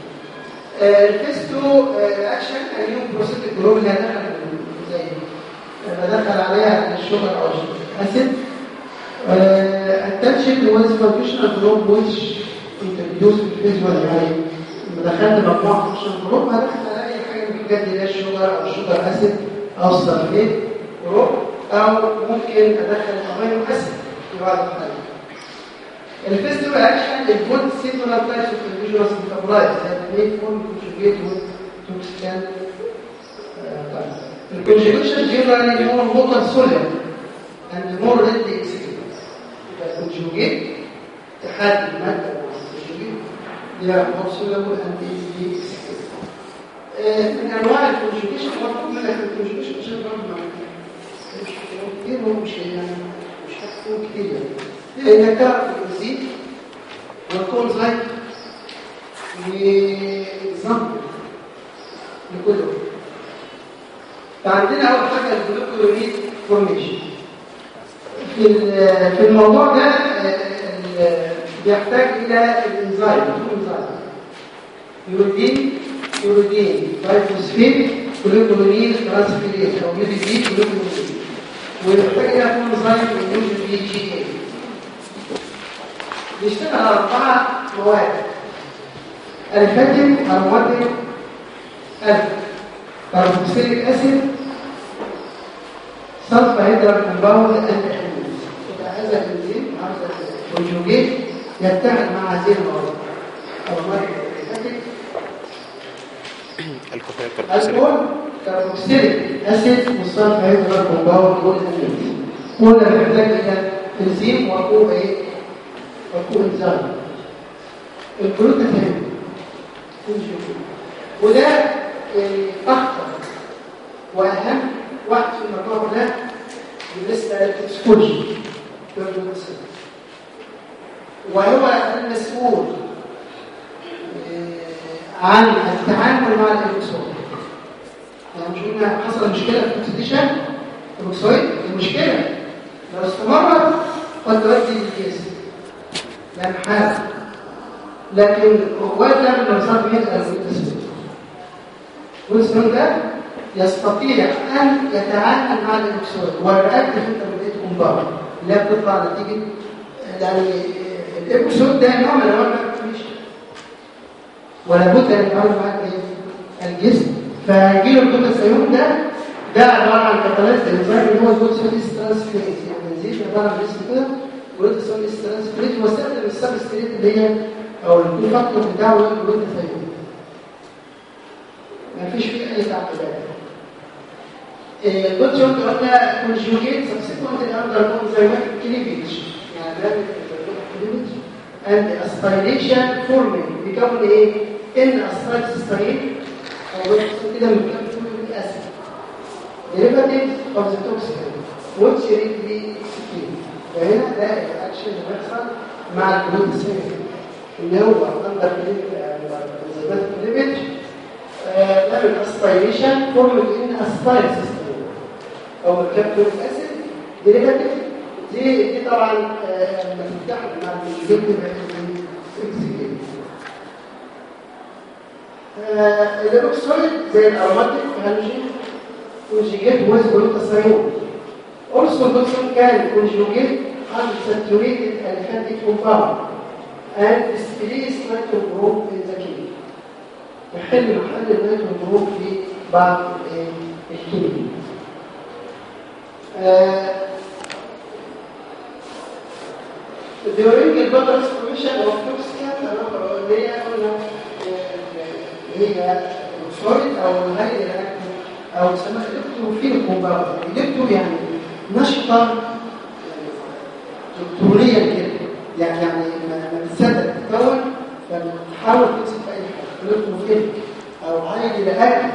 الفيستو أكشن اليوم بروسيس الجروب اللي هدخل زي لما دخل عليها الشجر أو الاسيد التنشيب هو فانكشنال جروب بوش انت بتدوس في الحزبه اللي هي لما دخلت مجموعه فانكشنال جروب هدخل الاقي حاجة ممكن جت لي الشوجر أو الشوجر اسيد أو السلفيت جروب أو ممكن أدخل امينو اسيد في بعض الحالات. الفيست رياكشن البوت سيتولا بتاعت في الفيجوالز انتربرايز يعني إيه فون كونجيت توكسيكان الكونجيكشن جيرنالي هو موتر سوليد اند مور ريدي الكونجوجيت اتحاد المادة مع and easily excreted. آه، من انواع ال conjugation مطلوب منك ال conjugation عشان برضه كتير مش يعني مش هتكون كتير يعني انك تعرف الانزيم وال coenzyme و example لكله فعندنا اول حاجة ال glucuronide فورميشن في ال- في الموضوع ده آه، ال- بيحتاج إلى الإنزيم. يوريدين يوريدين بايفوسفيت جلوكوريد ترانسفيريز أو يو دي بي جلوكوريد ويحتاج إلى إنزيم يوجد بي جي اي بيشتغل على أربعة مواد. الفاتن اروماتيك alcohol. carboxylic acid sulfhydryl compound هذا الانزيم هذا ال conjugate يتحد مع هذه المواد. carboxylic alcohol carboxylic acid وال sulfhydryl compound وال amines قلنا بيحتاج إلى انزيم وقوه إيه؟ وقوه انزيم الجلوتاثيون وده اخطر وأهم واحد في الموضوع ده بالنسبة لل exposure وهو المسؤول آه، عن التعامل مع الاكسون يعني مش قلنا حصل مشكلة في ال oxidation ال epoxide المشكلة لو استمرت قد تؤدي للكيس حاله لكن ولا من يسأل التسويق. والسنون ده يستطيع أن يتعامل مع الإكسود والرياكتيف انترميديت كومباوند اللي هي بتطلع نتيجة. يعني الإكسود ده نوع من أنواع الكوميشن ولا بد أن يتعامل مع الإيه؟ الجسم. فهيجي له الجلوتاثيون ده ده عبارة عن كتاليز الإنزيم اللي هو الجلوتاثيون ترانسفيريز يعني نزيد عبارة عن جسم كده جلوتاثيون ترانسفيريز واستخدم السبستريت اللي هي أو الفاكتور بتاعه الجلوتاثيون ما فيش فيه أي تعقيدات. الجلوتاثيون قلنا كونجوجيت سبسيكونت الاندر كونزيمات كليفيج يعني ده and aspiration forming. بيكون إيه؟ N-acetylcysteine أو بيحصل كده mercapturic acid derivatives of the toxin which readily excreted فهنا ده الاكشن اللي بيحصل مع الجلوتاثيون اللي هو undergo enzymatic cleavage نعمل acetylation form N-acetylcysteine أو mercapturic acid derivative دي دي طبعا آه، لما تفتح مع الجلد الاوكسويد زي الأروماتيك هالوجين كونجيجيت ويز جلوتاثيون also الجلوتاثيون كان كونجيجيت unsaturated aliphatic compound and displace nitrogen group in the يحل محل النيتروجين جروب في بعض؟ الكيمياء آه، during the blood transformation of toxin اللي هي قلنا آه، اللي هي السوليد أو الهاي أو تسمى الكتروفيل كومباوند الكترو يعني نشطه الكترونيا كده يعني يعني لما السد تتكون فبتحاول تمسك الكتروفيل أو حاجة إلى اكل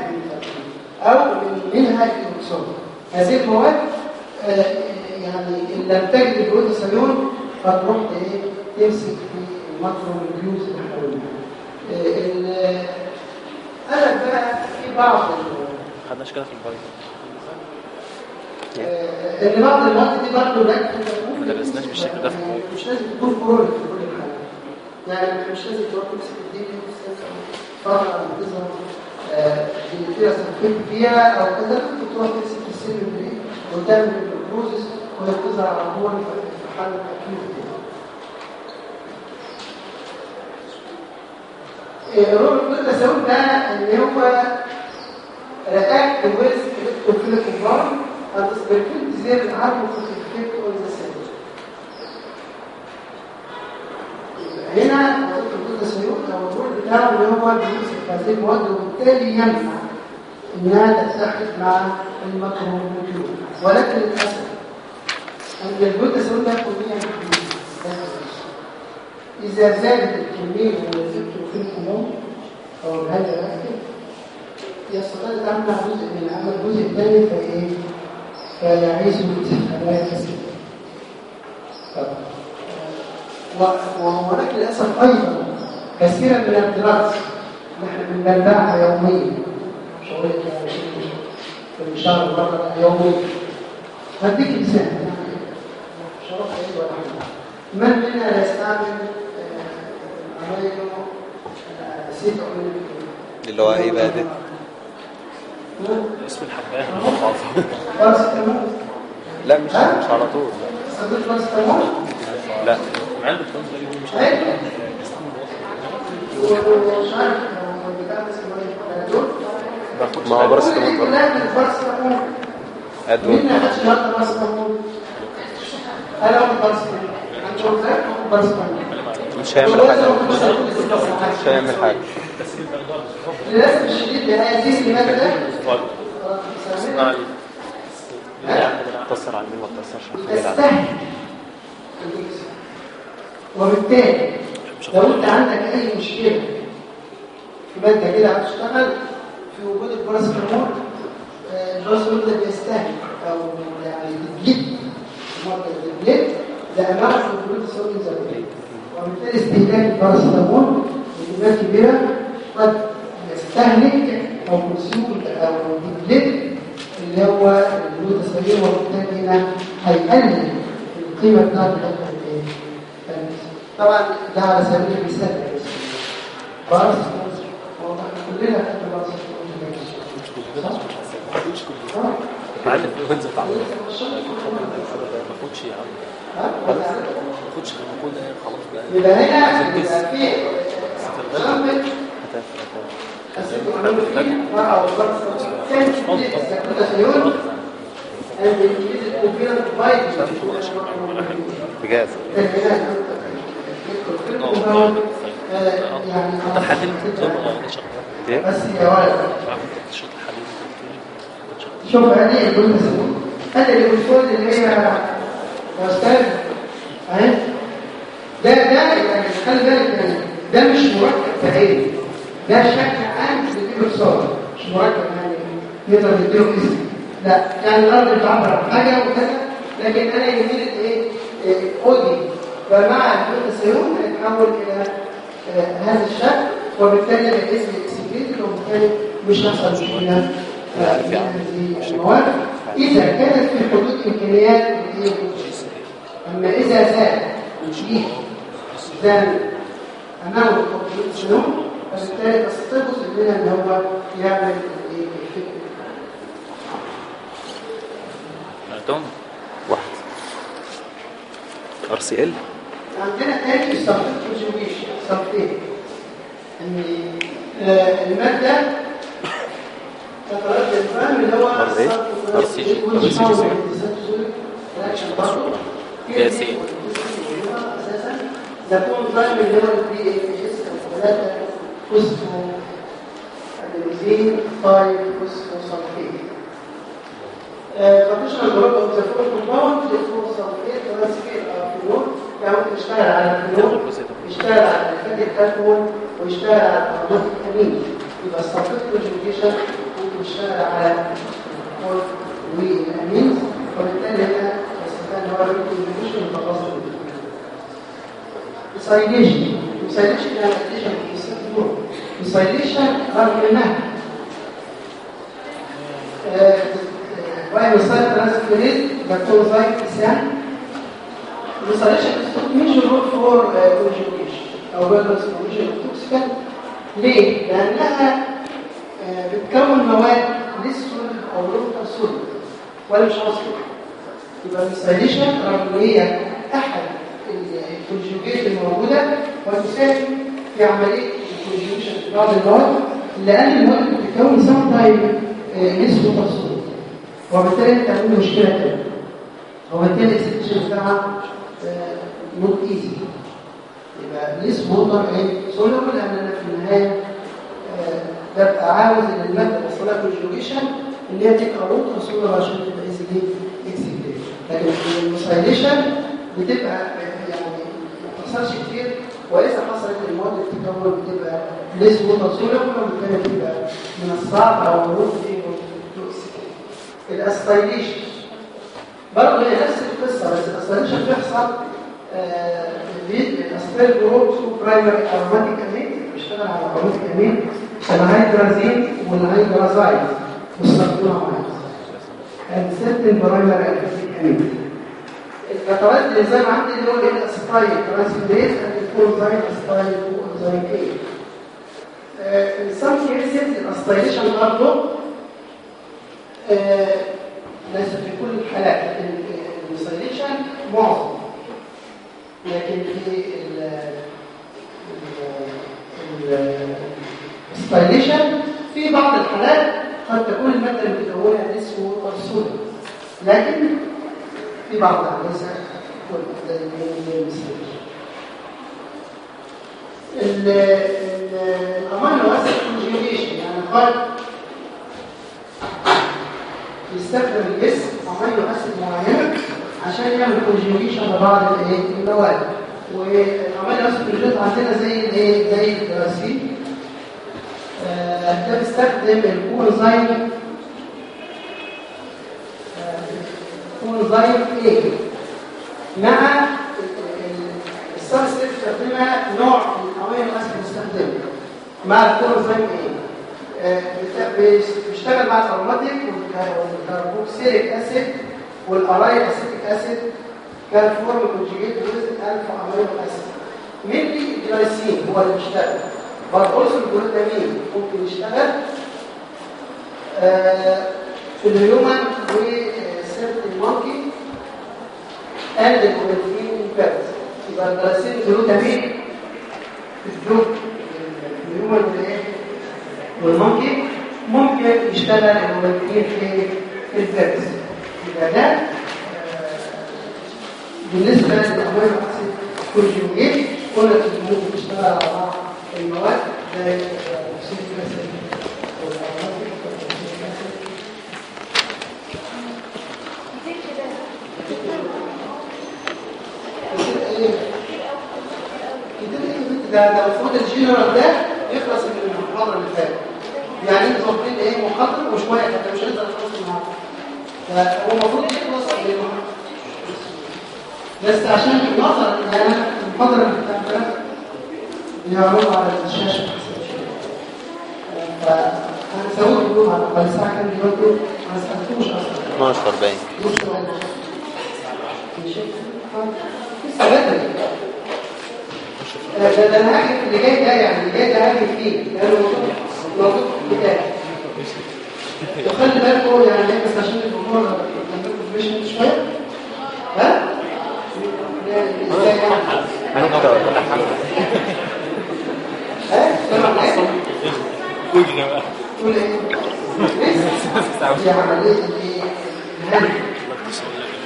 أو من منها الاكسون هذه المواد آه، يعني إن لم تجد الجلوتاثيون فتروح إيه؟ تمسك في ال macromolecules اللي حواليها ال- أنا بقى في بعض خدناش كده في ال bio آه، ان بعض المواد دي برضه لا ما درسناش بالشكل ده. في ال bio. مش لازم تكون في كل الحالات يعني مش لازم تروح تمسك الدنيا فتره تظهر فيها فيها أو كذا ممكن تروح تمسك السن دي وتعمل وهي بتظهر تظهر على طول في حالة أكيد الرول التساوي ده إن هو with electrophilic environment and is prevent their harmful effect on the cell. هنا وظيفه التسيب أو الرول بتاعه اللي هو بيمسك هذه المواد وبالتالي ينفع إنها تتحد مع الميكرومولكيول ولكن للأسف أن الجلوتاثيون ده كميه إذا زادت الكمية والذكر في الكمون أو هذا الأكل يستطيع الأمر جزء من العمل الجزء الثاني فإيه؟ فيعيش خلايا كثيرة وهناك للأسف أيضا كثيرا من الدراسات نحن بنبلعها يوميا شغلك في الشهر مرة يوميا. هديك مثال. من منا يستعمل عمايله سيد اللي هو إيه بقى ده؟ اسم الحباية. لا مش مش على طول. استخدمت لا. مش ومش عارف بتاع اسمه إيه؟ دول ما هو دي بارستامول برضه كلها من البارستامول ادويه مين ما خدش النهارده بارستامول أنا واخد إزاي بارستامول مش هيعمل حاجة. مش هيعمل حاجة. للاسف الشديد بهذه الماده تأثر على مين ما تأثرش على. وبالتالي لو أنت عندك أي مشكلة في مادة كده هتشتغل في وجود الباراسيتامول آه، الباراسيتامول ده بيستهلك أو يعني بتجيب مرضى البليت ده امام وجود صوديوم زيتون وبالتالي استهلاك الباراسيتامول بكميات كبيرة قد يستهلك أو consume أو deplete اللي هو الجلوتاثيون وبالتالي هنا هيقلل القيمه بتاعت الايه؟ طبعا ده على سبيل المثال بس باراسيتامول كلنا خدنا باراسيتامول صح؟ بتاع ما اخدش يا عم؟ ما المفروض إيه خلاص بقى يبقى هنا يبقى في بجاز إيه؟ بس يا ولد عارف انت تشرب الحليب شوف هذه الجلوكوز هذا الجلوكوز اللي هي يا أستاذ أهي. ده ده يعني خلي بالك ده مش مركب فعالي ده شكل عام للجلوكوز مش مركب يعني نقدر نديله اسم. لا. يعني الأرض بتعبر عن حاجة وكذا لكن أنا يهمني إيه؟ إيه، اودي فمع الجلوكوز هيتحول إلى آه، هذا الشكل. وبالتالي الاسم اكسبريت وبالتالي مش هيحصل مشكله المواد إذا كانت في حدود إمكانيات الايه أما إذا زاد فيه زاد امام الكمبيوتر فبالتالي تستيقظ منها أن هو يعمل الايه الفكر. عندهم واحد ار سي ال عندنا تاني كونجوجيشن سبتيت إن آه، المادة تتردد الفهم اللي هو. يكون ظاهر اللي هو البي ام اس ثلاثة فوسفو ادينوزين 5 فوسفو سلفيت فانكشنال جروب اوف ذا فور كومباوند فوسفو سلفيت ترانسفير أو فينول يعني يشتغل على الفينول يشتغل على الفاتي الكربون ويشتغل على الأرض الأمين يبقى السلفيت كونجوجيشن يشتغل على الكربون والأمين وبالتالي هنا يستطيع ان هو كونجوجيشن Methylation. Methylation يعني addition to the second group. Methylation رغم انها ومثال ترانسفيريز is not major role for uh, conjugation أو balance conjugation toxicant ليه؟ لأنها آه، بتكون مواد ليس سوليد أو لوكال سوليد ولا مش واصلة يبقى ال methylation رغم هي أحد ال conjugate الموجودة وتساهم في عملية ال conjugation في بعض المواد لأن المواد بتتكون sometime less soluble وبالتالي أنت عندك مشكلة تانية. وبالتالي ال situation بتاعها not easy يبقى ليس water إيه؟ soluble لأن أنا في النهاية آه، ببقى عاوز إن الماده اللي لها conjugation اللي هي تبقى water soluble عشان تبقى easily excreted لكن ال methylation بتبقى يعني ما بتحصلش كتير. وإذا حصلت المواد اللي بتبقى less soluble وبالتالي بتبقى من الصعب أو ال route to excrete ال acetylation برضه هي نفس القصة بس ال acetylation بيحصل ال acetyl group to primary aromatic amine بيشتغل على aromatic amine ال hydrazine وال hydrazide مستخدمه معايا and certain primary aromatic امين الفترات اللي زي ما عندي اللي هو ال acetyl transferase and ال coenzyme acetyl و coenzyme A in some cases ال acetylation برضه آه، ليس في كل الحالات لكن ال acetylation معظم. لكن في الستايليشن في بعض الحالات قد تكون المادة اللي بتكونها نسو مرسولة لكن في بعضها ليس كل زي الستايليشن الأمانة واسع كونجيوجيشن يعني قد يستخدم الجسم أمانة أسيد معينة عشان يعمل كونجيوجيشن لبعض الايه المواد acid conjugate عندنا زي الإيه زي الجلاسين ده بيستخدم ال coenzyme coenzyme A؟ مع ال substrate بيستخدمها نوع من ال amino acid بيستخدمه مع ال coenzyme A؟ بيشتغل مع ال aromatic وال carboxylic acid وال aryl acetic acid كان فورم كونجيجيت جزء الفا امينو أسيد. مينلي الجلايسين هو اللي بيشتغل. برضه اولسو الجلوتامين ممكن يشتغل آه في الهيومن وسيرت المونكي اند الكومنتين بيرز يبقى الجلايسين الجلوتامين في الجلوت الهيومن والمونكي. ممكن يشتغل الكومنتين في البيرز يبقى ده بالنسبة للأموال الأسيد كونجيوجيت كل التجميل بتشتغل على بعض. المواد زي الأسيد والأموال ده ده المفروض الجنرال ده يخلص من المحاضرة اللي فاتت. يعني أنتوا واخدين إيه محاضرة وشوية حتى مش هنقدر نخلص النهارده. هو المفروض يخلص بالمحاضرة بس عشان النظر اللي أنا المحاضرة اللي بتاعتها بيعرضوا على الشاشة. فهنسوي اليوم على الساعة كام دلوقتي ما سألتوش أصلا. 12 باين ده ده أنا هاجي اللي جاي ده يعني اللي جاي ده هاجي فيه. موجود موجود في الكتاب. وخلي بالكم يعني بس عشان الأمور عندكم مش شوية. ها؟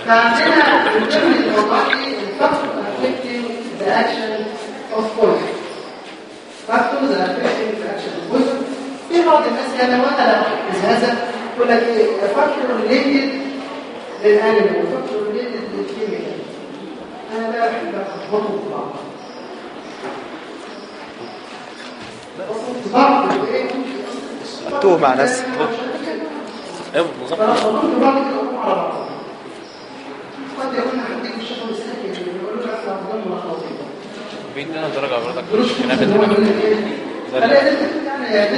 فعندنا من ضمن الموضوعات ال factor affecting the action of poison factors affecting the action of poison في بعض الناس يعني وأنا هذا يقول لك إيه factor related لل animal و factor related لل chemical أنا لا احب اخبطهم في إيه مكتوب مع ناس أيوه بالظبط قد يكون لك إيه يعني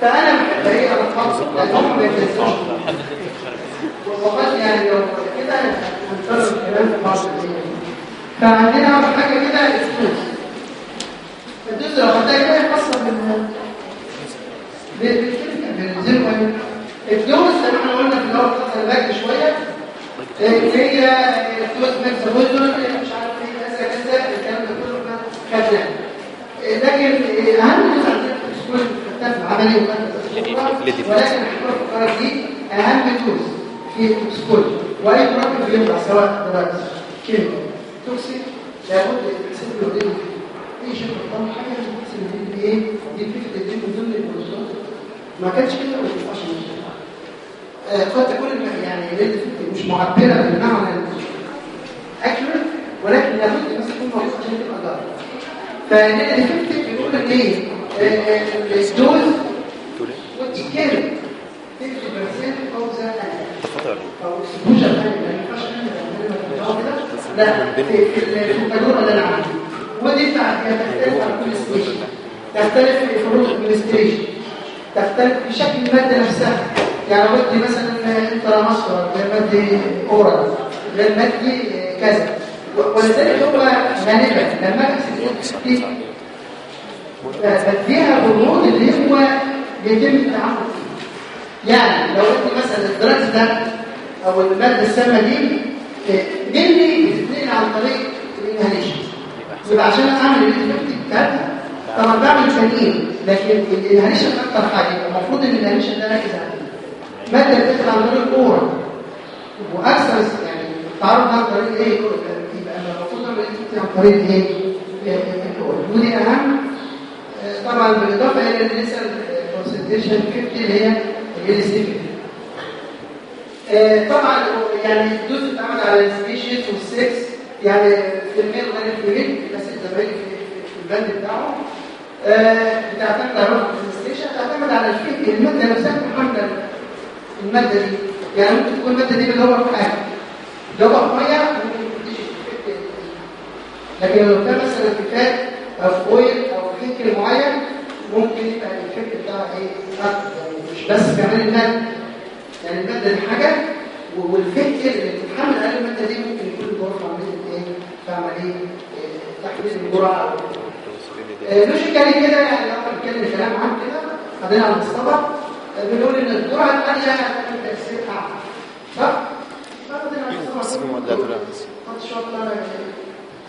فانا بحب إيه وقد يعني لو كده في بعض فعندنا حاجة كده الفلوس الدوز لو خدتها كده خاصه بال بالكيميكال الدوز ما إحنا قلنا في الأول أنا باجي شوية. اللي هي الدوز ميكسابوزول مش عارف إيه كذا كذا الكلام ده كله خدناه آه، لكن أهم دوز عندنا في السكول خدتها في العملية ولكن الفقرات دي أهم دوز في السكول وأي مركب بينفع سواء دراجز كيميكال توكسيك لابد تحسب له ما كانش كده وما ينفعش آه، قد تكون يعني مش معبرة بالمعنى اكيوريت ولكن لابد الناس تكون موجودة عشان تبقى دارة فليلة ديفكتيف بيقول أن إيه الدوز والتكالب 50% أو ما كده لا في في ال- في التجربة اللي أنا عاملها ودي هي تختلف عن كل ستيشن تختلف في ال route ال administration تختلف في شكل المادة نفسها. يعني بدي مثلا intramuscular غير ما أدي oral غير ما أدي كذا. ولذلك هو غالبا لما دي بديها بال route اللي هو يتم التعامل فيه. يعني لو انت مثلا الدرس ده أو المادة السامة دي مني بتتنقل عن طريق ال inhalation يبقى عشان أعمل ال inhalation بتاعتها طبعا بعمل ثانيين لكن ال inhalation أكتر حاجة المفروض إن ال inhalation ده ركز عليه. مادة بتدخل عن طريق ال oral وأكثر يعني التعرض ده عن طريق إيه؟ يبقى المفروض أعمل عن طريق إيه؟ ال oral ودي أهم. آه، طبعا بالإضافة إلى النسال concentration 50 اللي هي 50 طبعا يعني الدوز بتعمل على السبيشيز والسكس يعني غير في الميل الناس الزمالك في البند بتاعه. آه، بتعتمد على روح الكونسنتريشن بتعتمد على الفيك الماده نفسها محمله المادة دي يعني ممكن تكون المادة دي بتدور في حاجة. تدور في مية ممكن ما الإفكت لكن لو كان مثلا في فات أو في اويل أو في فكر معين ممكن يبقى الافكت بتاعها إيه؟ يعني مش بس كمان المادة. يعني المادة دي حاجة والفكر اللي بتتحمل على المادة دي ممكن يكون في عمليه إيه؟ في عمليه إيه، تحويل الجرعه أو لوجيكالي كده يعني لو بنتكلم كلام عام كده بعدين على المصطلح آه، بنقول إن الجرعه الثانية هتعمل تأثير اعلى صح؟ لا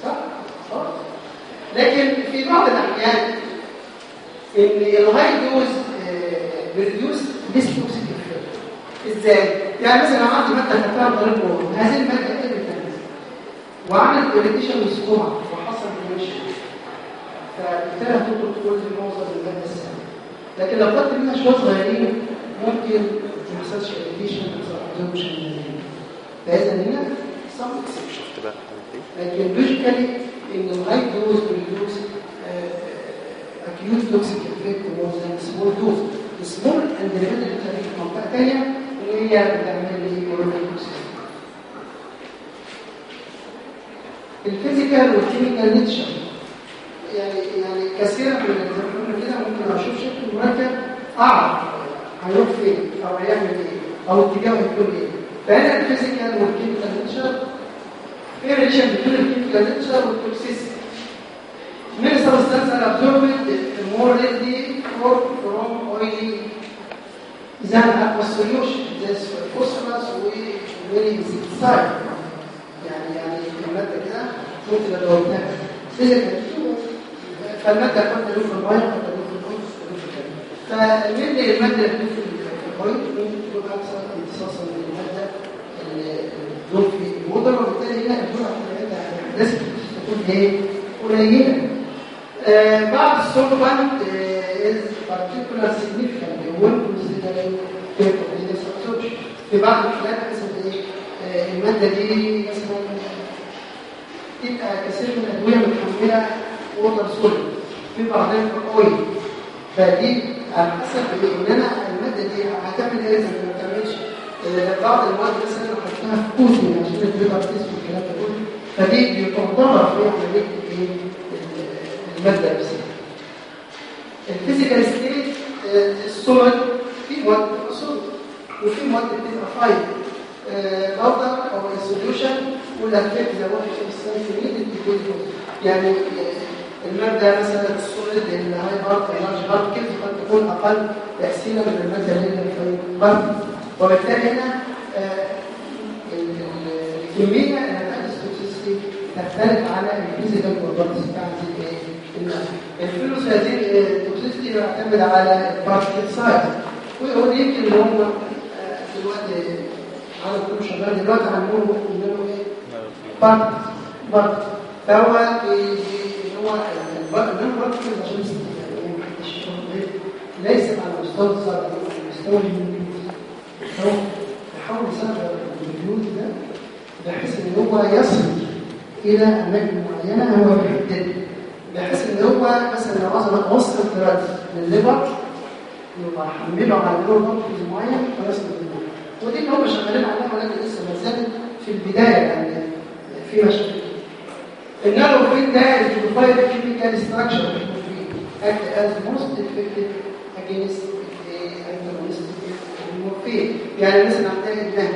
صح؟ صح؟ لكن في بعض الأحيان إن ال high dose produce less toxic إزاي؟ يعني مثلا لو عندي ماده خدتها oral هذه المادة وعملت irritation لل stomach وحصل inflammation فبالتالي هتدخل كل معظم الماده السامه لكن لو خدت منها شوية صغيرين ممكن ما يحصلش irritation ما يحصلش فإذا هنا exception. شفت بقى لكن logically إن ال high dose produce acute toxic effect more than small dose ال small and بتعمل في منطقه ثانية اللي هي بتعمل لي oral toxic ال physical وال chemical nature يعني يعني كثيرا من قلنا كده ممكن أشوف شكل مركب أعرف هيروح فين أو هيعمل إيه أو اتجاهه هيكون إيه فهنا ال physical وال chemical nature في relation بين ال chemical nature وال toxicity Many substances are absorbed more readily or from oily than aqueous solution. This phosphorus. يعني يعني المادة كده ممكن لو قلتها physical فالمادة قد تدوب في الماء قد تدوب في الكلام. فمن المادة اللي في الماء ممكن تكون أكثر امتصاصا من المادة اللي تدوب في الموضوع وبالتالي هنا الجرعة بتاعتها لازم تكون إيه؟ قليلة. Uh, بعض solvent uh, is particular significant when considering. في بعض الحالات مثلا إيه آه، المادة دي مثلا تبقى كثير من الأدوية متحملة water soluble في بعضها يبقى oil فدي على حسب ان أنا المادة دي هتعمل إيه ما بتعملش آه، بعض المواد مثلا لو حطيتها في كوزن عشان البيضة تسوي والكلام ده كله. فدي بتعتبر في عملية إيه المادة نفسها ال physical state ال solid في مواد بتبقى solid وفي مواد بتبقى fine powder أو ال solution والافكت زي ما قلت السنسيميد يعني آه، المادة مثلا السوليد اللي هاي بارت أو لارج بارت كده قد تكون أقل تأثيرا من المادة اللي هي بارت وبالتالي هنا آه، ال- ال- الكمية اللي هتحدث توكسيستي تختلف على الفيزيكال بروبرتيز بتاعت. الفلوس هذه التوكسيستي بيعتمد على البارتيكل سايز وهو يمكن إن هم آه، على كل شغال دلوقتي عملوا يعملوا إيه؟ بارت. بارت. فهو هو النون بارتكل عشان يعني محدش يفهم إيه ليس على مستوى الصدر مستوى هو يحاول يصغر اليمين ده بحيث إن هو يصل إلى أماكن معينة هو بيحددها بحيث إن هو مثلا لو عايز اوصل دلوقتي للليفر يبقى حمله على بارتكل معين فيصل ودي اللي هم شغالين عليها ولكن لسه ما زالت في البداية يعني في مشاكل. النانوفيل ده الفايد كيميكال ستراكشر act as most effective against the antagonistic المورفين يعني مثلا عندنا الدهن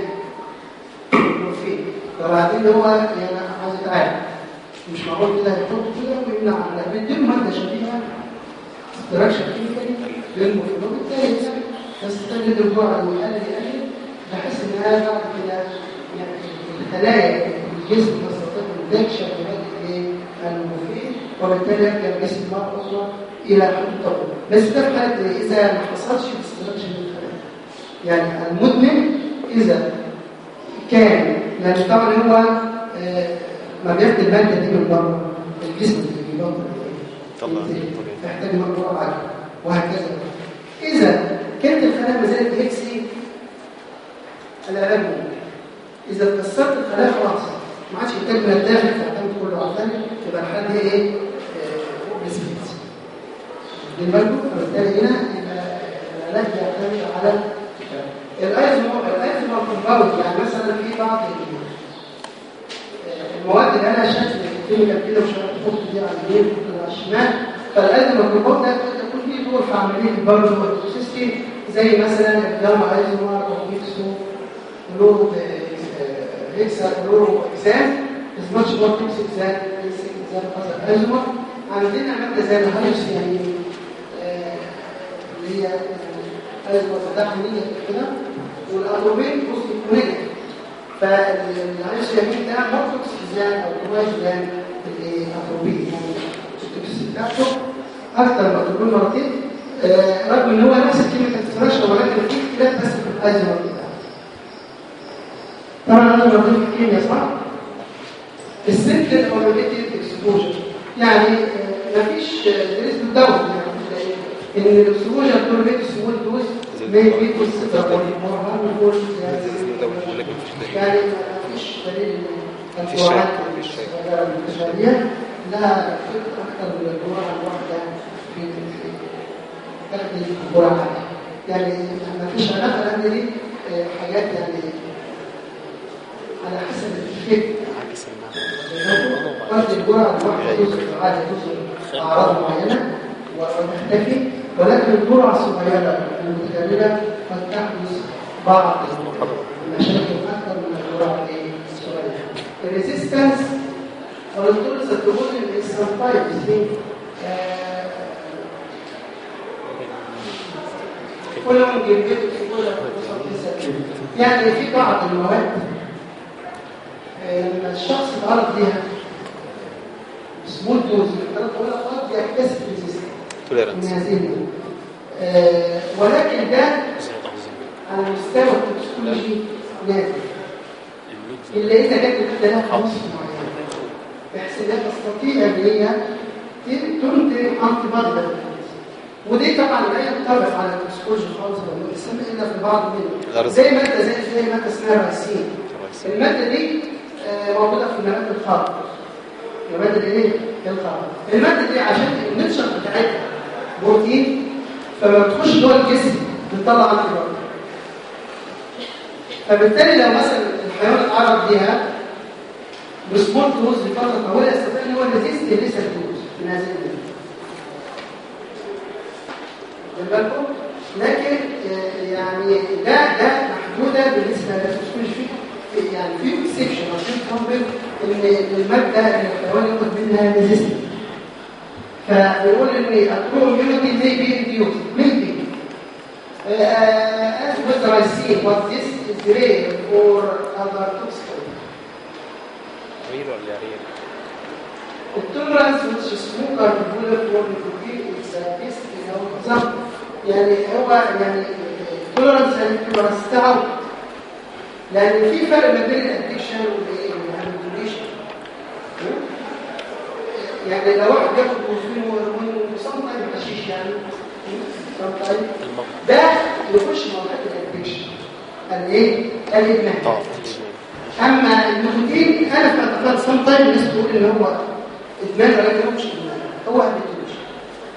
المورفين فبعدين هو يعني عاوز يتعالج. مش معقول كده يحط كده ويمنع لا بيديله ماده شبيهه structure chemically للمورفين وبالتالي تستغل الجرعه ويقلل يقلل بحيث انها بعد كده يعني الخلايا الجسم تستطيع انتاج شبكات الايه المورفين وبالتالي يرجع الجسم مرة أخرى إلى حد الطبيعي بس ده في حالة إيه؟ إذا ما حصلش destruction للخلايا يعني المدمن إذا كان يعني طبعا هو آه، ما بياخد المادة دي من بره. الجسم اللي بيبطل طبعا يحتاج مجموعة عالية وهكذا. إذا كانت الخلايا ما زالت هيكسي العلاج. إذا كسرت الخلايا خلاص ما عادش يحتاج من الداخل تعتمد كله على الثاني يبقى الحل إيه؟ بسكيت بالمجهود فبالتالي هنا يبقى العلاج يعتمد على الايزمو الايزمو كومباوند يعني مثلا في بعض ال- المواد اللي أنا شايف ال chemical كده مش عارف تحط دي على اليمين على الشمال فال isomer compound ده يكون فيه دور في عمليه البرد زي مثلا ال gamma isomer of hexachloro hexachloro hexane is much more toxic than than other isomer عندنا مادة زي ال hyoscyamine آه، اللي هي ايزمو تداخلية كده. والاتروبين بوزيتيف فالهايوسيانين ده مور توكسيك ذان أو كويس ذان الاتروبين يعني بتاعته أكثر ما تكون مرتين. آه، رغم إن هو نفس الكيميكال ستراكشر ولكن في اختلاف بس في الايزمو بتاعه طبعا أنا مرتين في الكيمياء صح؟ السنتر اورينتد اكسبوجر يعني آه، مفيش درس بالدواء يعني إن ال exposure to repeated small dose may be cause يعني مفيش دليل. مفيش شك، مفيش شك. effect أكثر من الجرعه الواحده في تاخد الجرعه يعني مفيش علاقه لأن دي آه، حاجات يعني على حسب المعنى قد الجرعة الواحدة يوصل عادة توصل أعراض معينة وتختفي ولكن الجرعة الصغيرة المتكررة قد تحدث بعض المشاكل أكثر من الجرعة؟ الصغيرة. الريزيستنس الدخول الإسرائيل كل يوم جبت كل يوم يعني في بعض المواد لما الشخص يتعرض ليها small dose الثلاث اولى قد يكتسب resistance من هذه. آه، ولكن ده على مستوى ال toxicology نازل إلا إذا كانت لها خواص معينة. بحيث إنها تستطيع إن هي تنتج antibody ودي طبعا لا ينطبق على ال toxicology خالص ولا إلا في بعض منه. زي ماده زي زي مادة اسمها ricin المادة دي موجودة في المادة الخاطئة المادة دي إيه؟ الخاطئة المادة دي عشان ال nature بتاعتها بروتين فلما بتخش جوه الجسم بتطلع antibody فبالتالي لو مثلا الحيوان اتعرض ليها ب small dose لفترة طويلة يستطيع إن هو ال resist lethal dose من هذه بالكم؟ لكن آه، يعني ده ده محدودة بالنسبة للتوكسيكولوجي في يعني في اكسبشن عشان تنظر ان المادة اللي الحيوان ياخد منها ريزيستنت فبيقول ان البرو اميونيتي زي بي ان بي من بي از وذ اي سي وات ذس از ريل اور اذر توكسيك ريل ولا ريل التولرانس مش سموك ار بيقول لك هو بيقول لك السادس اللي هو يعني هو يعني ال tolerance يعني ال tolerance تاعه لأن في فرق ما بين ال addiction وال habituation يعني لو واحد بياخد مورفين وهرمون وصنع الحشيش يعني صنع الموت ده يخش مرحله ال addiction الايه الادمان طبعا أما النيكوتين أنا في اعتقاد some time الناس تقول إن هو إدمان ولكن هو مش إدمان. هو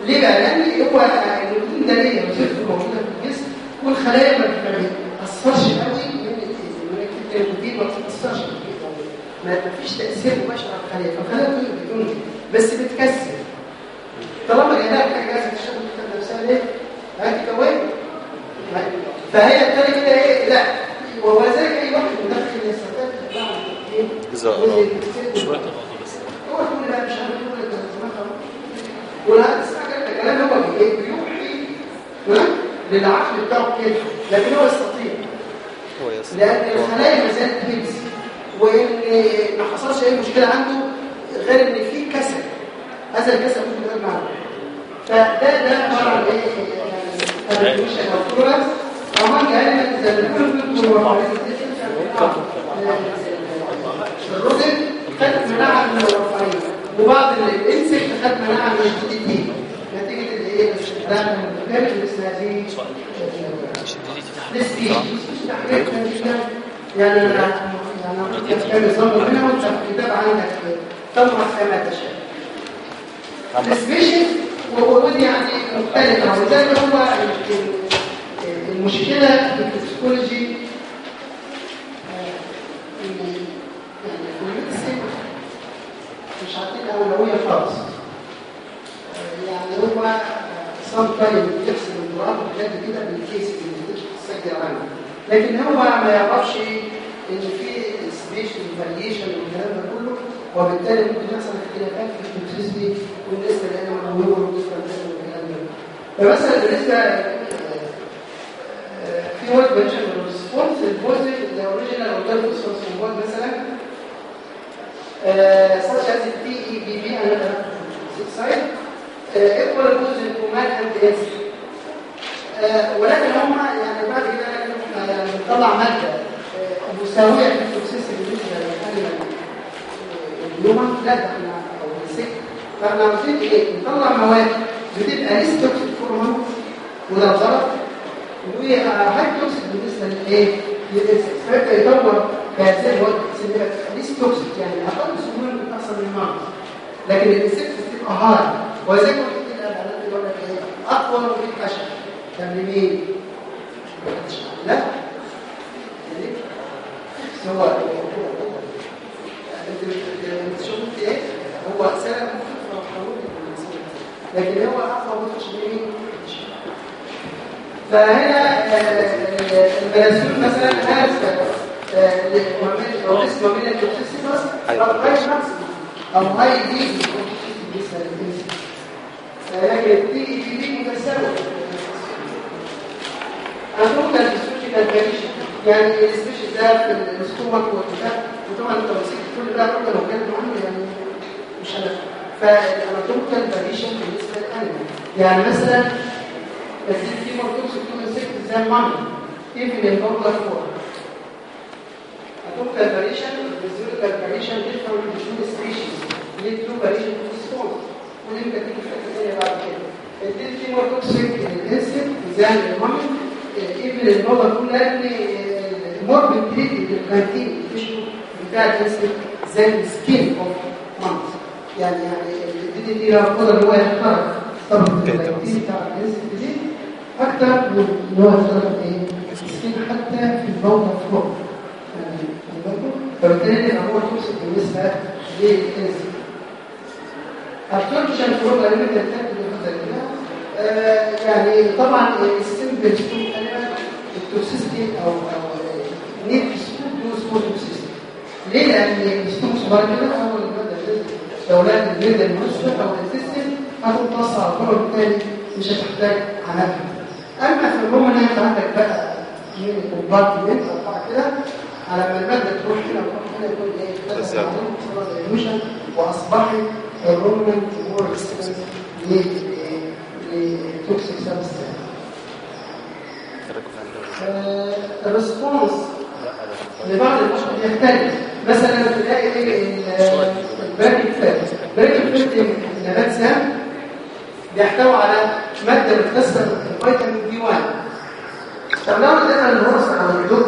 ليه بقى؟ لأن هو النيكوتين ده ليه؟ وظيفته موجودة في الجسم والخلايا ما بتتاثرش قوي من النيكوتين ما بتتاثرش بالجسم أوي. ما فيش تاثير مباشر على الخلايا فالخلايا دي بتنتج بس بتكسر طالما حاجة جاهزه تشتغل في نفسها ليه؟ هاتي كوين فهي ابتدى كده إيه لا وذلك اي واحد مدخل يستطيع تتبع إيه بالظبط. شوية تفاصيل بس هو كل ده مش عارف يقول لك ولا تستعجل الكلام هو إيه بيوحي؟ للعقل بتاعه كده لكن هو يستطيع هو يس لأن الخلايا ما زالت وإن ما حصلش أي مشكلة عنده غير إن في كسل. هذا الكسل ممكن يكون معه فده ده عبارة عن إيه؟ يعني مش tolerance طبعا يعني زي ما الرجل خد مناعة من الرفعية. وبعض الانسك خد مناعة من الجي دي نتيجة الايه المتكرر اللي اسمها دي نسبي يعني أنا يعني نظام هنا وانت الكتاب عندك تطرح كما تشاء السبيشن ودي يعني مختلفه وذلك هو المشكلة في الفسيكولوجي مش عارفين اولويه خالص يعني هو صام طيب يحسب الدراسه وحاجات كده بالكيس اللي تسجل عنه. لكن هو ما يعرفش إن في سبيشال فاريشن والكلام ده كله وبالتالي ممكن يحصل اختلافات في التوكسيسيتي بالنسبة لأنه موهوب وبالنسبه للكلام والكلام ده. فمثلا بالنسبة آه، في وقت فاريشن الريسبونس البوزيتيف الاوريجينال اورجانيك ريسبونس مثلا uh, such as the PEBB and the side. equal to man and the ولكن هم يعني بعد كده بنطلع مادة uh, مساويه في التوكسيسيتي بالنسبة للانيمال الهيومن لا إحنا أو السك فاحنا عاوزين إيه؟ نطلع مواد بتبقى ليس توكسيك فورمال وده غلط؟ وهاي توكسيك بالنسبة للايه؟ للانسكت فيبدا يدور بهذه المواد ليس توكسيك يعني أقل سهولة ممكن تحصل من المرض لكن الانسكت بتبقى هاي وزي ما قلت لك؟ أقوى من الحشر كان لمين؟ لا؟ يعني هو انت إيه؟ هو ممكن لكن هو أقوى من الحشر فهنا البلاسيون مثلا هذا لو اسمه من التوكسيسيس أو هاي ماكسيمم أو هاي دي؟ لكن التي دي دي متساوي عندهم السوشيال كاريشن يعني السبيشال ده في الاستومك والبتاع وطبعا التوصيل كل ده برضه لو كان عنده يعني مش عارف فالاناتوميكال فاريشن بالنسبة للانيمال يعني مثلا تزيد في مرتوكس يكون انسكت زي المعنى even in popular form atomic variation physical variation different between species lead to variation in response ودي تيجي في حتة ثانية بعد كده. الدين في مرتوكسيك الانسكت زي المعنى in popular form لأن الموربين تريتي للكانتين بتاع الانسكت زي السكين اوف مانث يعني يعني الدي دي قدره إن هو يخترق طبقه بتاع الانسكت دي أكتر من إن هو يخترق إيه؟ السكين حتى في الموضع فوق فبالتالي الأمور توصل بالنسبة للانسان التركشن فروق الالمنت الثالث يعني طبعا السمبل التوكسيستي أو أو سكوب دو سكوب توكسيستي ليه؟ لأن السكوب صغير كده اول لو لقت الميد المناسبه أو الانتستين هتمتص على الطرف الثاني مش هتحتاج عناء اما في الرومنانت عندك بقى من كومبارتمنت أو كده على ما الماده تروح هنا وتروح هنا يكون إيه بالظبط. واصبحت ال ruminant more ل toxic substance ال response لبعض الأشخاص بيختلف. مثلا تلاقي ال bracken fern ال bracken fern نبات سام بيحتوي على مادة بتكسر الفيتامين بي 1 طب لو ادينا الهرس أو الدك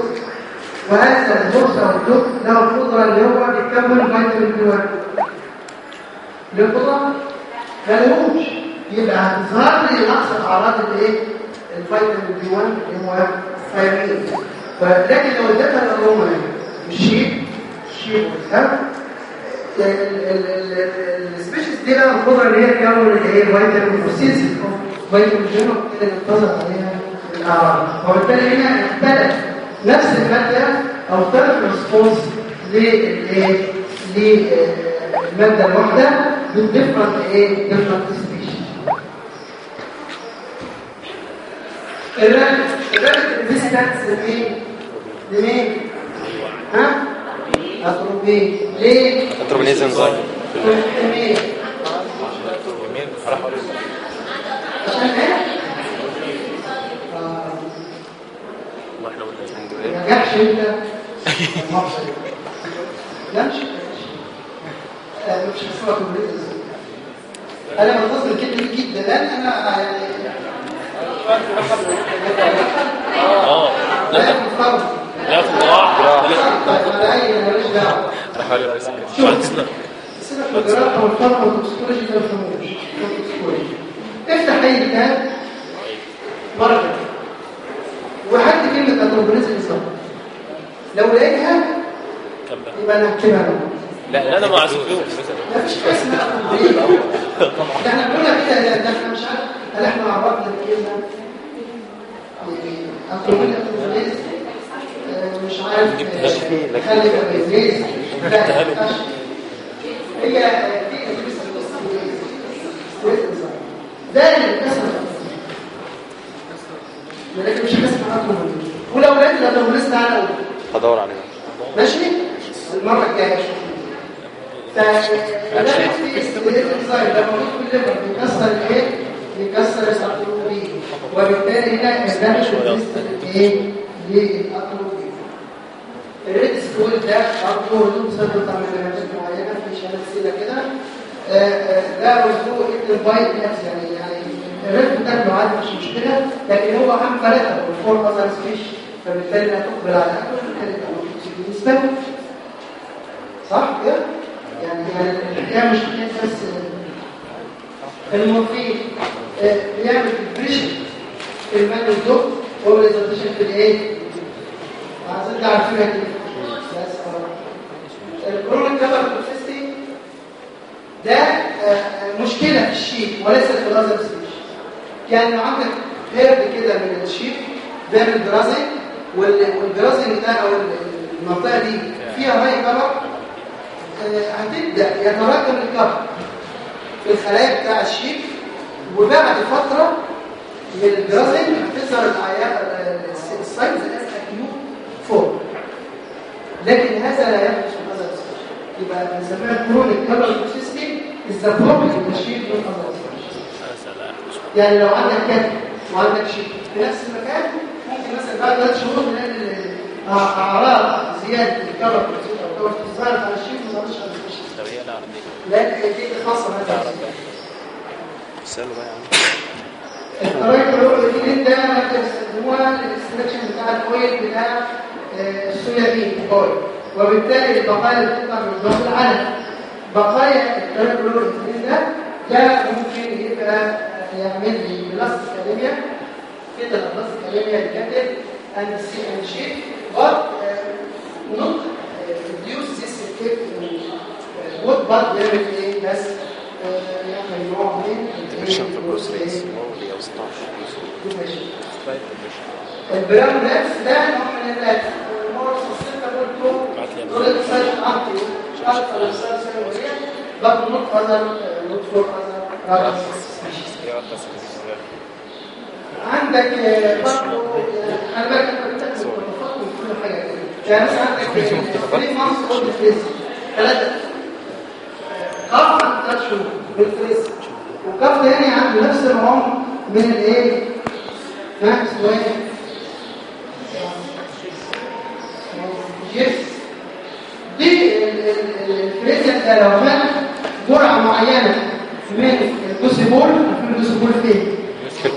وهذا الهرس أو الدك له القدرة اللي هو بيكون فيتامين بي 1 له قدره ملهوش يبقى هتظهر لي نقص أعراض الإيه؟ الفيتامين بي 1 اللي هو ثيامين ولكن لو اديتها للروما الشيب الشيب والهم السبيشيز دي بقى القدره اللي هي تكون الفيتامين والسيلز فيتامين جي اللي انتظر عليها الأعراض. وبالتالي هنا اختلف نفس المادة أو اختلف الريسبونس للايه للماده الواحدة بالديفرنت إيه ديفرنت سبيشيز الرابط ريزيستنس لمين لمين؟ ها؟ أتروبين. ليه؟ اتروبينيز انزايم لمين راح أقول عشان إيه؟ نجحش أنت. لا مش مش هسمعك بالريتم أنا منتظر الكلمة دي جدا. لأن أنا يعني آه لا لا لا في أنا والتوكسيكولوجي ده ما تفهموش التوكسيكولوجي. افتح اي كتاب مره وحد كلمه اتروبوليزم صح لو لقيتها يبقى أنا هكتبها لا لا أنا ما ده إحنا بنقولها كده ده إحنا مش عارف هل إحنا عرفنا الكلمة مش عارف خلي ينفعش. هي دي ده اللي بتسمع لكن مش هسمع أكتر ولو لقيت لو لسه على هدور عليها ماشي؟ المرة الجاية. فده الانزايم ده موجود في الليفر بيكسر الايه بيكسر الاتروبين وبالتالي هنا الدمج إيه للاتروبين الريد سكول ده برضه له مسبب عمليات معينه في سيده كده آه، آه، ده وزنه ابن بايت نفس يعني يعني الريد بتاكله عادي مش مشكله لكن هو عام ثلاثة والفور اذر فيش فبالتالي لا تقبل على مفيش بالنسبة. صح كده؟ يعني الحكاية مش بس المورفين آه، بيعمل depression في ال man وال dog و excitation في الإيه؟ عايزين تعرفينها دي بس ال chronic copper toxicity ده آه، آه، مشكلة في ال sheep وليس في ال other species يعني عندك herd كده من ال sheep بيعمل grazing وال grazing ده أو المنطقة دي فيها high copper هتبدأ يتراكم ال copper في الخلايا بتاع ال sheep وبعد فترة من ال grazing هتظهر ال signs ال acute فوق. لكن هذا لا يحدث في هذا يبقى بنسميها chronic copper toxicity is the problem ال sheep من هذا يعني لو عندك كتف وعندك شيء في نفس المكان ممكن مثلا بعد ثلاث شهور نلاقي اعراض زيادة الكبر كبر تظهر على الشيء ما على الشيء دي خاصة. اساله بقى يا عم. ده بيستخدموها للاستراكشن بتاع الاويل بتاع آه، بين اويل وبالتالي البقايا اللي بتطلع من ضغط العلف بقايا الترايكلوروثيلين ده ده ممكن يبقى يعمل لي بلاستيك انيميا كده بلاستيك انيميا الكاتب and see and shape but uh, not reduce this effect what but إيه؟ بس آه، يعني نوع من ديبريشن في بروس ريس إيه؟ مولي أو 16 البراون نفس ده نوع من الناس المورس بعت لي دول السايت عقلي أكثر uh, not for other other species هي واحدة بس عندك آه، برضه آه، خلي بالك انت بتكتب كل كده. يعني مثلا عندك 3 مانثs اولد فريز ثلاثة قف عند ثلاث شهور بالفريز وقف تاني عنده نفس العمر من الايه؟ اسمه إيه؟ يس دي ال- ال- ال- الفريزيا ده لو خد جرعه معينه من الدوسيبول عارفين الدوسيبول فين؟ في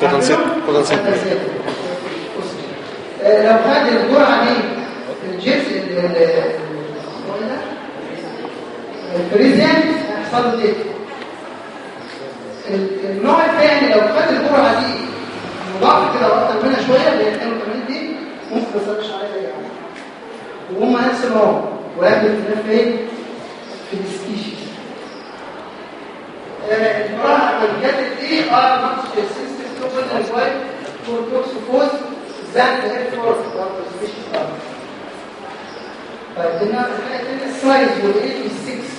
آه، لو خد الجرعة دي الجيبس ال- ال- اسمه إيه ده؟ الفريزيان هيحصل له إيه؟ ال- النوع الثاني لو خد الجرعه دي مضاعف كده وأكتر منها شوية اللي هي 82 دي ممكن ما يصيرش عليها حاجة وهم نفس النوع ولكن الاختلاف فين؟ في السبيشيز الجرعه الجدد دي ار نقص في السيستم توبل الوايت فور توكسوفوز ذات اير فورس سبيشيز هنا السايز والايج والسكس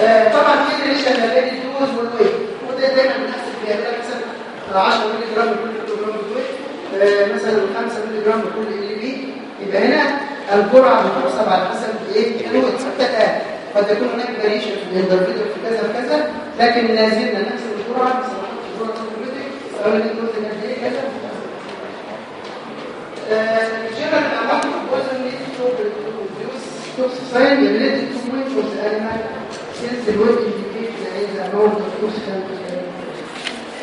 آه، طبعا في relation ما بين ال dose وال weight وده دايما بنحسب فيها مثلا 10 مللي جرام لكل كيلو جرام آه، مثلا 5 مللي جرام لكل LB يبقى هنا الجرعة بتحسب على حسب إيه الويت الآن قد يكون هناك variation في ال individual في كذا وكذا لكن لا زلنا نفس الجرعة. بس الجرعة ال complete سواء إيه كذا general amount of poison needs to since the weight indicates the amount of toxicity.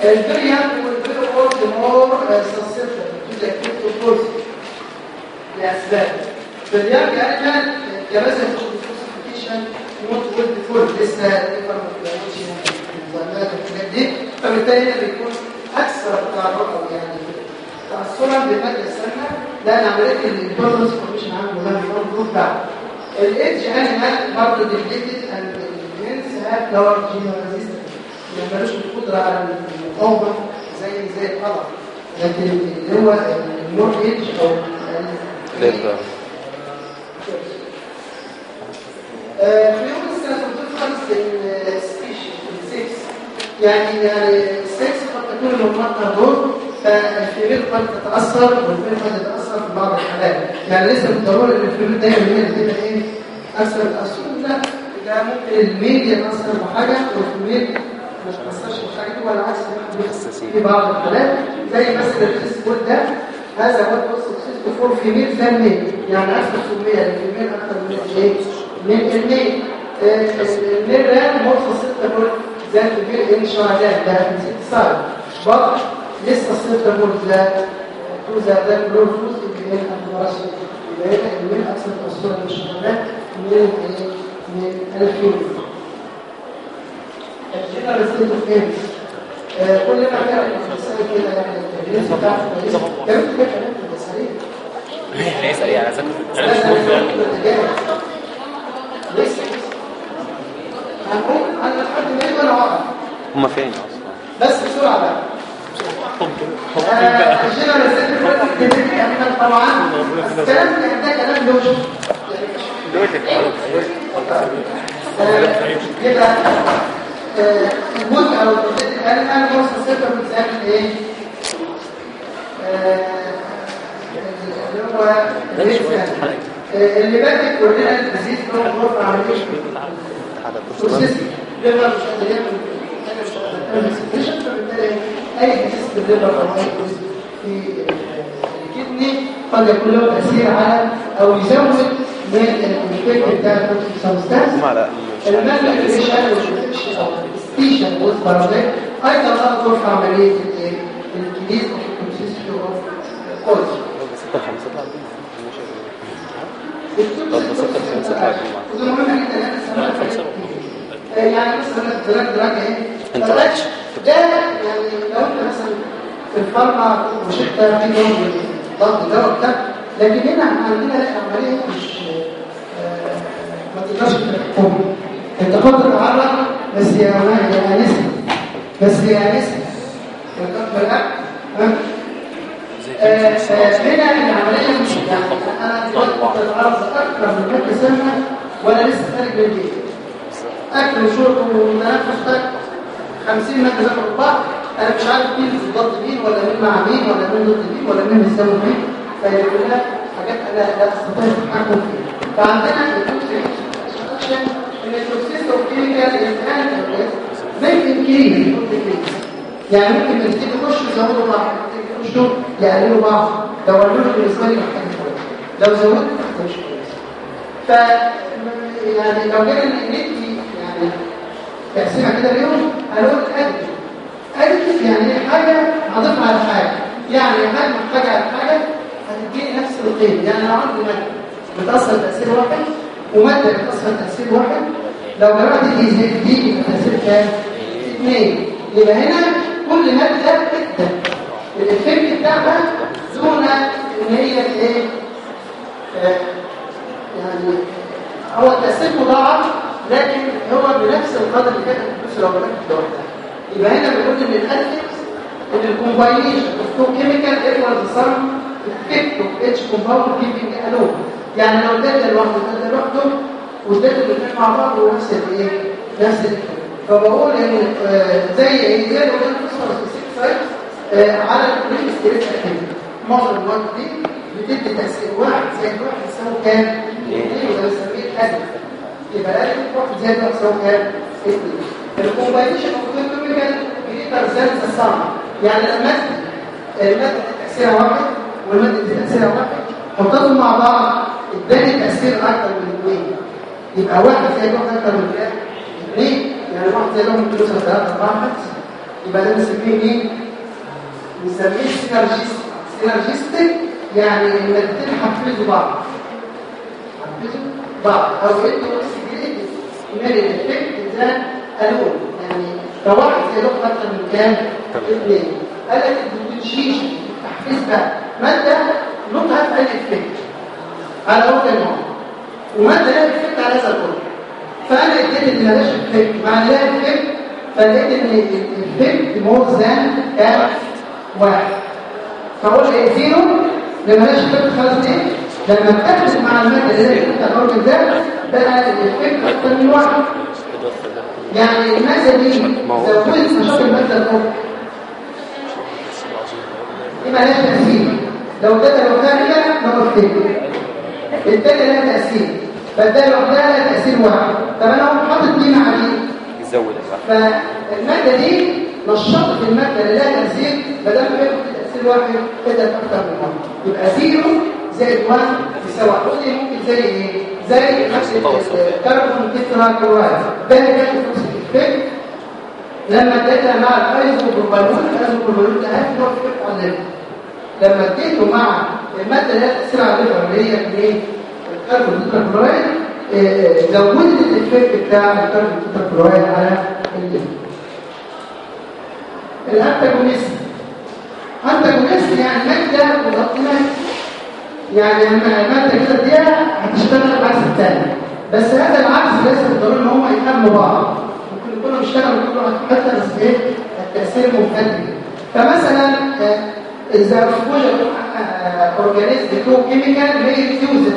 And very young will be old more uh, susceptible to the effect of poison. لأسباب. في اليوم animal جهاز ال detoxification not well developed لسه تقدر ما تبقاش الإنزيمات والحاجات دي فبالتالي بيكون أكثر تعرض يعني تأثرا بمادة السامة لأن عملية ال biotransformation عنده ده بيكون بعد الإيدج أنيمال برضه ديبليتد أند الجنس هاب لور جينو ريزيستنس ما ملوش القدرة على المقاومة زي زي القمر لكن اللي هو المور إيدج أو ليبر آه، في يوم السنة السبيشن السكس. يعني يعني السكس قد تكون المنطقة دول فالفيميل قد تتأثر والفيميل قد تتأثر في بعض الحالات. يعني ليس بالضرورة إن الفيميل دايما هي اللي بتبقى إيه؟ أكثر التأثر لا ده ممكن الميل يتأثر بحاجة والفيميل ما تتأثرش بحاجة دي ولا عكس. في بعض الحالات. زي مثلا الفيسبول ده هذا هو التوكسيك فور فيميل ميل يعني أكثر في الميل. الفيميل أكثر من الايه من الميل. آه، الميل ده مرفض 6 بول ذات الفيل ان شعلان ده من ست صار بقى لسه 6 بول ذات توزع بلور فوز اللي هي الأمراض يبقى هنا الميل أكثر تأثيرا من من إيه من الفيل الجنرال ستيت اوف ايمز كل ما كان الإنسان كده يعني التدريس بتاعته كويس كان في كلام في سريع هي سريع أنا. لسه هنقول أنا لحد ما أنا واقع هما فين؟ أصلا بس بسرعة بقى. الجنرال إحنا طبعا بس الكلام اللي ده كلام لوجيك يبقى الجزء أو الان فرصه صفر بتسمى إيه؟ آه، اللي هو اللي بدأت كلنا الديزيز هو غرفه عمليه بروسيسنج ليفر مش قادر يعمل فبالتالي الليفر أو اي ديزيز في الكدني قد يكون له تأثير على أو يزود من الافكت بتاع على المالنيوتريشن والانفكشن أو الستيشن والبارازيت أيضا تدخل في اوف كوز ستة خمسة طلع طب ستة خمسة يعني آه، يعني مثلا دراج دراج إيه؟ انت دراج ده يعني لو أنت مثلا في الفارما وشفت في نوع ضغط دواء بتاع لكن هنا عندنا لا عملية مش آه، ما تقدرش تحكم أنت قد تتعرض بس يا يا انسه بس يا انسه بالأكل هنا العملية مش يعني أنا دلوقتي بتتعرض أكثر من كده سنه وأنا لسه خارج من البيت. أكل وشرب وتنفس 50 مادة زي بعض أنا مش عارف مين ضد مين ولا مين مع مين ولا مين ضد مين ولا مين بيساوي مين. فهي كلها حاجات أنا لا أستطيع التحكم فيها. فعندنا ان ال toxicity of chemical زي الكيمياء يعني ممكن تيجي تخش يزودوا بعض تيجي تخشوا يقللوا بعض. لو قالوا لي بالنسبة لي محتاج لو زودت مش كويس. ف يعني لو جينا ندي تقسيمه كده اليوم؟ هنقول ادي ادي يعني حاجة هضيفها على حاجة. يعني حاجة محتاجة على حاجة هتديني نفس القيمه يعني لو عندي مادة بتأثر تأثير واحد ومادة بتأثر تأثير واحد لو جمعت دي زي دي يبقى تأثير كام؟ اثنين يبقى هنا كل مادة تبدا ال effect بتاعها دون إن هي إيه؟ آه، يعني هو التأثير مضاعف لكن هو بنفس القدر اللي كانت الفلوس لو بدأت لوحدها يبقى هنا بنقول إن ال effects in ال combination of two chemical equals sum effect of each compound given alone يعني لو اديت لوحده اديت لوحده واديت الاثنين مع بعض ونفس الايه؟ نفس الافكت فبقول إن آه، زي إيه؟ زي لو كان فوسفور سايت على الكلين ستريس اكتيفيتي معظم المواد دي بتدي تأثير واحد زائد واحد يساوي كام؟ اثنين وده بنسميه يبقى واحد زائد واحد يساوي اوف تو كيميكال ريبريزنتس الصم يعني لما المادة دي تأثيرها واحد والمادة دي واحد حطهم مع بعض اداني تأثير أكتر من اثنين يبقى واحد زائد واحد أكتر من كام؟ اثنين يعني واحد زائد واحد ممكن يوصل ثلاثة أربعة خمسة يبقى ده بنسميه إيه؟ بنسميه synergistic synergistic يعني المادتين حفزوا بعض حفزوا بعض. أو is greater than ال effect ده alone يعني لو واحد زي ده أكتر من كام؟ اثنين قال لك الدوتشيشن تحفيز بقى ماده نقطها في الافكت على وجه النوع وماده لها افكت على هذا الكل فأنا اديت اللي مالهاش افكت مع اللي لها افكت فلقيت إن الافكت مور ذان كام؟ واحد. إيه زيرو لما لاش فكر خلاص إيه؟ لما اتاخد مع المادة اللي هي الاورجن ده بقى الفكر أكتر من واحد. يعني المادة دي زودت نشاط المادة الاخرى دي مالهاش تأثير. لو لوحدها كده ما بفتكر التانية لها تأثير. فاديها لوحدها لها تأثير واحد. طب أنا أقوم حاطط دي مع دي يزود فالمادة دي نشطت المادة اللي لها تأثير بدل ما ياخد تأثير واحد كده أكتر من واحد. يبقى zero زائد 1 يساوي ودي ممكن زي إيه؟ زي نفس ال carbon tetrachloride ده اللي كان في لما اديتها مع ال isopropanol ال isopropanol ده had no effect على لما اديته مع الماده اللي على ال liver اللي هي إيه؟ ال carbon tetrachloride زودت ال effect بتاع ال carbon tetrachloride على ال antagonist. antagonist يعني مادة مضادة يعني لما الماده كده دي هتشتغل العكس الثاني بس هذا العكس ليس بالضروره إن هم يكملوا بعض. ممكن يكونوا بيشتغلوا كل واحد حتى بس إيه التأثير مختلف فمثلا إذا فوجئ organism to chemical هي reduce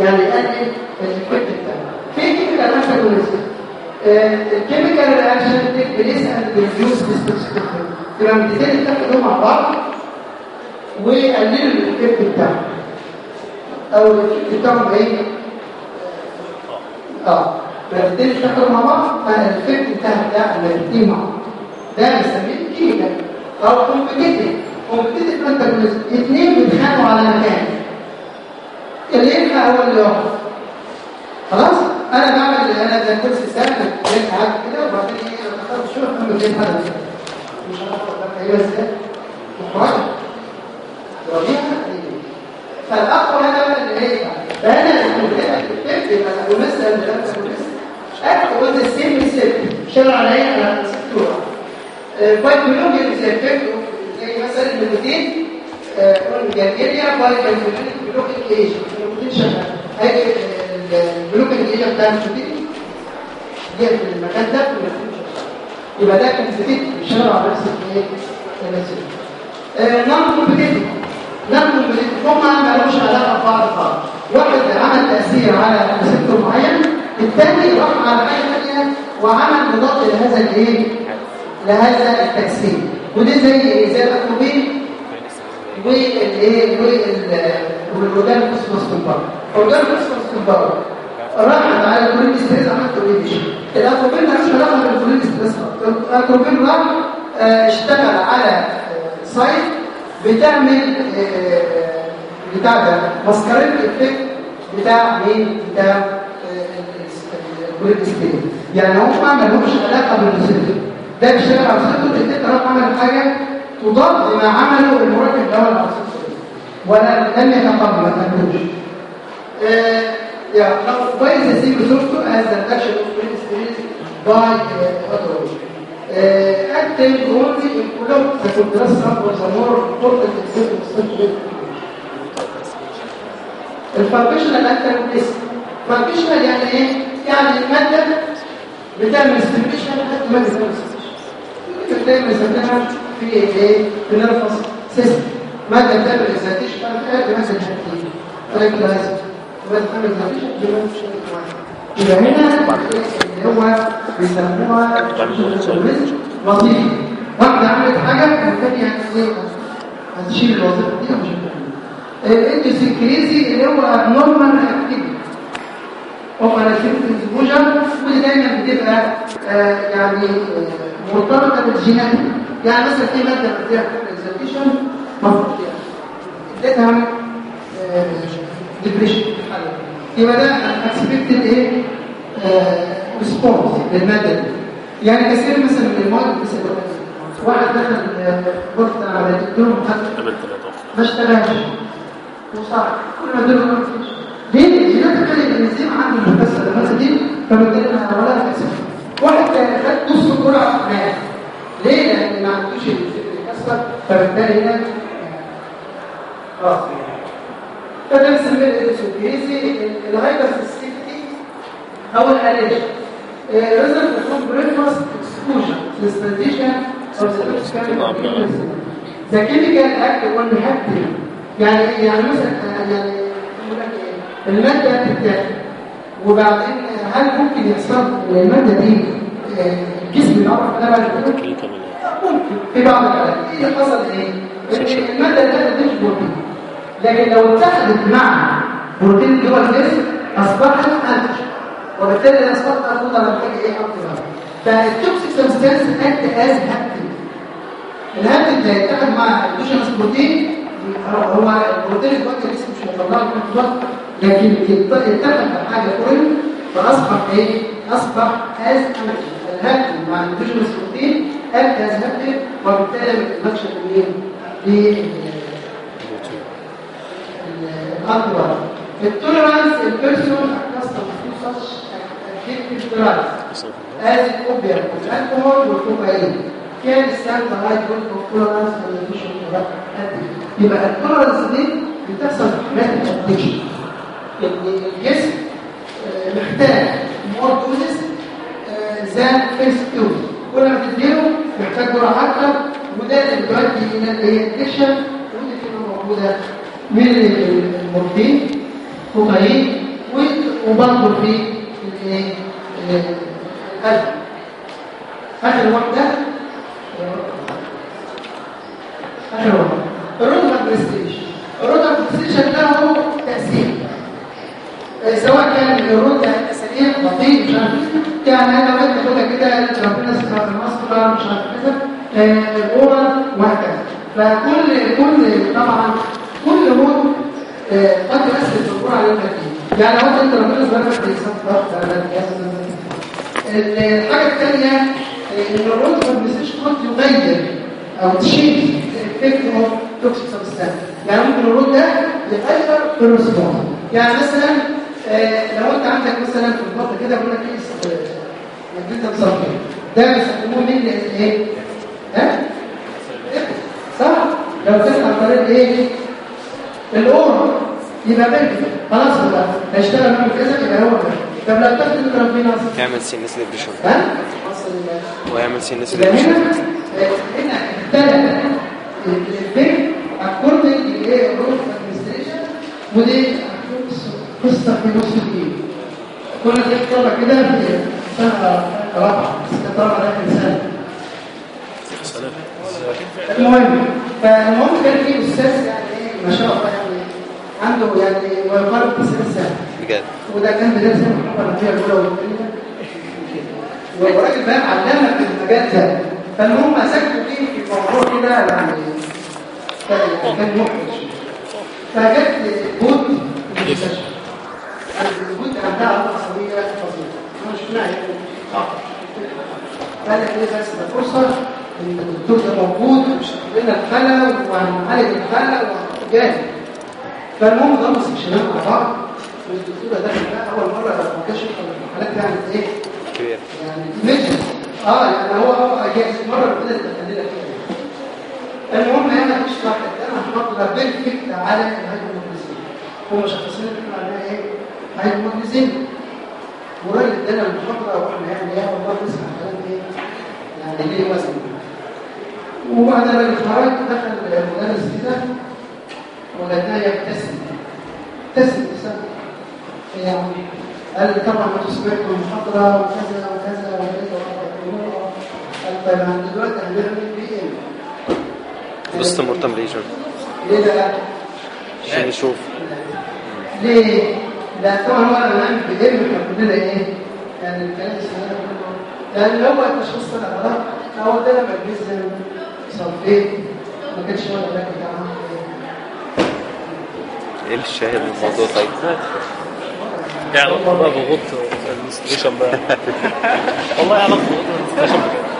يعني يقلل ال effect بتاعه في chemical antagonist ال chemical reaction take place and reduce detoxification يبقى مدتين اتحدوا مع بعض. وقللوا ال effect بتاعهم أو ال effect بتاعهم إيه آه. مدتين اتحدوا مع بعض. فال effect بتاع بتاع المدتين مع بعض. ده بنسميه chemical أو competitive competitive antagonism اثنين بيتخانقوا على مكان. اللي ينفع هو اللي يقف. خلاص؟ أنا بعمل أنا زي كرسي سهل جيت قاعد كده وبعدين إيه أنا بختار الشغل اعمل زي حد مش هاخد أيوه إزاي. مخرج ربيعه فالأقوى هنا اللي هي فانا الكتاب يبقى المثل اللي أنا اكتب قلت السيم سيب شغل عليا؟ على السكتوره بايكولوجيا زي فكره زي مثلا النيكوتين قلنا جالجيريا بايكولوجيا ايج النيكوتين شغال هيجي البلوكنج ايجنت بتاع النيكوتين جه في المكان ده يبقى ده كان ستيت بيشتغل على نفس الايه نون كومبيتيتيف نون كومبيتيتيف هم ما لهمش علاقة ببعض خالص. واحد عمل تأثير على ريسبتور معين الثاني راح على حاجة ثانية وعمل مضاد لهذا الإيه؟ لهذا التأثير. ودي زي زي الأكروبين والإيه؟ وال organophosphorus compound ال organophosphorus compound راح على ال cholinesterase عملت reduction ال atropine ملوش علاقة بال cholinesterase ال atropine راح آه، اشتغل على site بتعمل آه، بتاع ده muscarinic effect بتاع مين؟ بتاع الكولين ستريس يعني هو ما ملوش علاقة بالريسبتور ده بيشتغل على الريسبتور التاني راح عمل حاجة تضاد ما عمله الأول على الريسبتور ولا لم يتقبل ما تقبلوش. Yeah, now why is the same resource as the action of series by? Acting only in column the contrast was a more important of such ال functional antagonist functional يعني إيه؟ يعني المادة بتعمل stimulation لحد ما بتعمل ممكن دايما نسميها في إيه؟ في nervous system مادة بتعمل excitation بتاعت مثلا هتيجي tranquilizer وبتعمل excitation يبقى هنا اللي هو بيسموها وظيفه واحدة عملت حاجة والثانيه إيه هتشيل الوظيفة دي مش الانتوسيكريزي اللي هو نورمال اكتيفيتي اوبراتيف اكسبوجر ودي دايما بتبقى آه يعني آه مرتبطة بالجينات. يعني مثلا في مادة بتديها اكزالتيشن مفروض اديتها ديبريشن يبقى ده اكسبكتد إيه؟ ريسبونس للماده دي يعني كثير مثلا من المواد واحد دخل غرفه على الدكتور محمد ما اشتغلش وصح كل ما دول ما ليه؟ الجينات بتخلي الانزيم عنده المكسر الماده دي فبالتالي أنا ولا كسر واحد خد نص جرعه ماء ليه؟ لأن ما عندوش المكسر فبالتالي هنا آه فده بنسميه الاسوكيزي الهايبر سيستيكتي أو الالرجي ريزلت فروم بريكفاست اكسبوجر للستراتيجيا أو ذا كيميكال اكت هابتنج يعني يعني مثلا يعني المادة بتتاخد. وبعدين هل ممكن يحصل المادة دي الجسم يعرف انها بعد ممكن. في بعض الحالات إيه حصل؟ إيه؟ المادة اللي مش بروتين لكن لو اتحدت مع بروتين جوه الجسم أصبحت أنتج. وبالتالي أصبحت افضل على حاجة إيه أكتر فالتوكسيك سبستانس اكت از هابتنج الهابتنج ده يتحد مع الدوشنس بروتين هو البروتين الوقت لسه مش هيطلع لك الوقت لكن يتفق حاجة كوين فأصبح إيه؟ أصبح از الهاكتين مع الديجنس بروتين اكت از هاكتين وبالتالي ما تقدرش إيه؟ الاكبر التوليرانس البيرسون تو توليرانس از الاوبيا والالكوهول والكوكايين كان السالب هاي جود توليرانس والنيوتريشن يبقى التولرنس دي بتحصل في حالات الادكشن ان الجسم محتاج مور دوزز than first dose كل ما تديله محتاج جرعة أكتر وده اللي بيؤدي إلى ال addiction ودي كلمه موجودة من المورفين كوكايين وبرضه في الايه القلب آخر واحدة. آخر واحدة. ال route administration ال route administration له تأثير. سواء كان الروت سريع بطيء مش عارف. يعني أنا لو تاخدها كده ربنا سبحانه المصدر مش عارف كذا الاورال وهكذا. فكل كل طبعا كل روت قد يؤثر في الجرعه اللي انت فيه يعني لو أنت ربنا سبحانه وتعالى الحاجة الثانية إن الروت ادمنستريشن قد يغير أو تشيل اوف توكسيك سبستانس يعني ممكن الرول ده يغير في الريسبونس يعني مثلا آه لو أنت عندك مثلا في البطن كده بيقول لك إيه مجلد صفر ده بيسموه من إيه؟ ها؟ صح. لو كان عن طريق إيه؟ الاورا يبقى بنك خلاص بقى هيشتغل من كذا يبقى هو ده. طب لو تاخد الترابيناس يعمل سينس ديبريشن ها؟ ويعمل سينس ديبريشن هنا هنا اختلف. to the rule of administration ودي قصة في نص الدين. كنا دي طلع كده في بس كانت طلع داخل سنة. المهم فالمهم كان في أستاذ يعني ما شاء الله يعني عنده يعني ما يقارب 90 سنة. بجد. وده كان بداية سنة محمد فيها الاولى والثانيه والراجل بقى في المجال ده. فالمهم مسكته فيه في موضوع كده يعني كان محرج فجت بوت في المستشفى البوت عندها عضله عصبية فظيعه أنا شفناها يعني قال لك إيه بس؟ ده فرصة إن الدكتور ده موجود وشاف لنا الخلا وهنعالج الخلا وجاهز فالمهم ضموا سكشنات مع بعض والدكتوره دخلت بقى أول مرة مكتشف الحالات يعني إيه؟ كبير يعني ميجر آه يعني هو هو جاهز. مرة كده لك فيها. المهم هنا مفيش واحد. أنا هحط بيرفكت على الهيدرومغنيزين هم شخصين بيقولوا عليها إيه؟ هيدرومغنيزين والراجل ادانا المحاضره وإحنا يعني يا والله نسمع كلام إيه؟ يعني ليه وزن؟ وبعد الراجل خرج دخل المدرس كده. وجدناه يبتسم ابتسم ابتسام يعني قال لي طبعا أنتوا سمعتوا المحاضره وكذا وكذا وكذا وكذا قال طيب إحنا دلوقتي هنعمل بيه إيه؟ post mortem lesion ليه بقى؟ عشان نشوف ليه؟ لا طبعا هو أنا نعمل إحنا كلنا إيه؟ يعني الكلام السنة كله لأن هو التشخيص طلع غلط هو ده مغنيسيوم صلفيت ما كانش هو العلاج بتاعها إيه الشاهد من الموضوع؟ طيب. يعني بقى بغط والله علاقة بغط الانستليشن بجد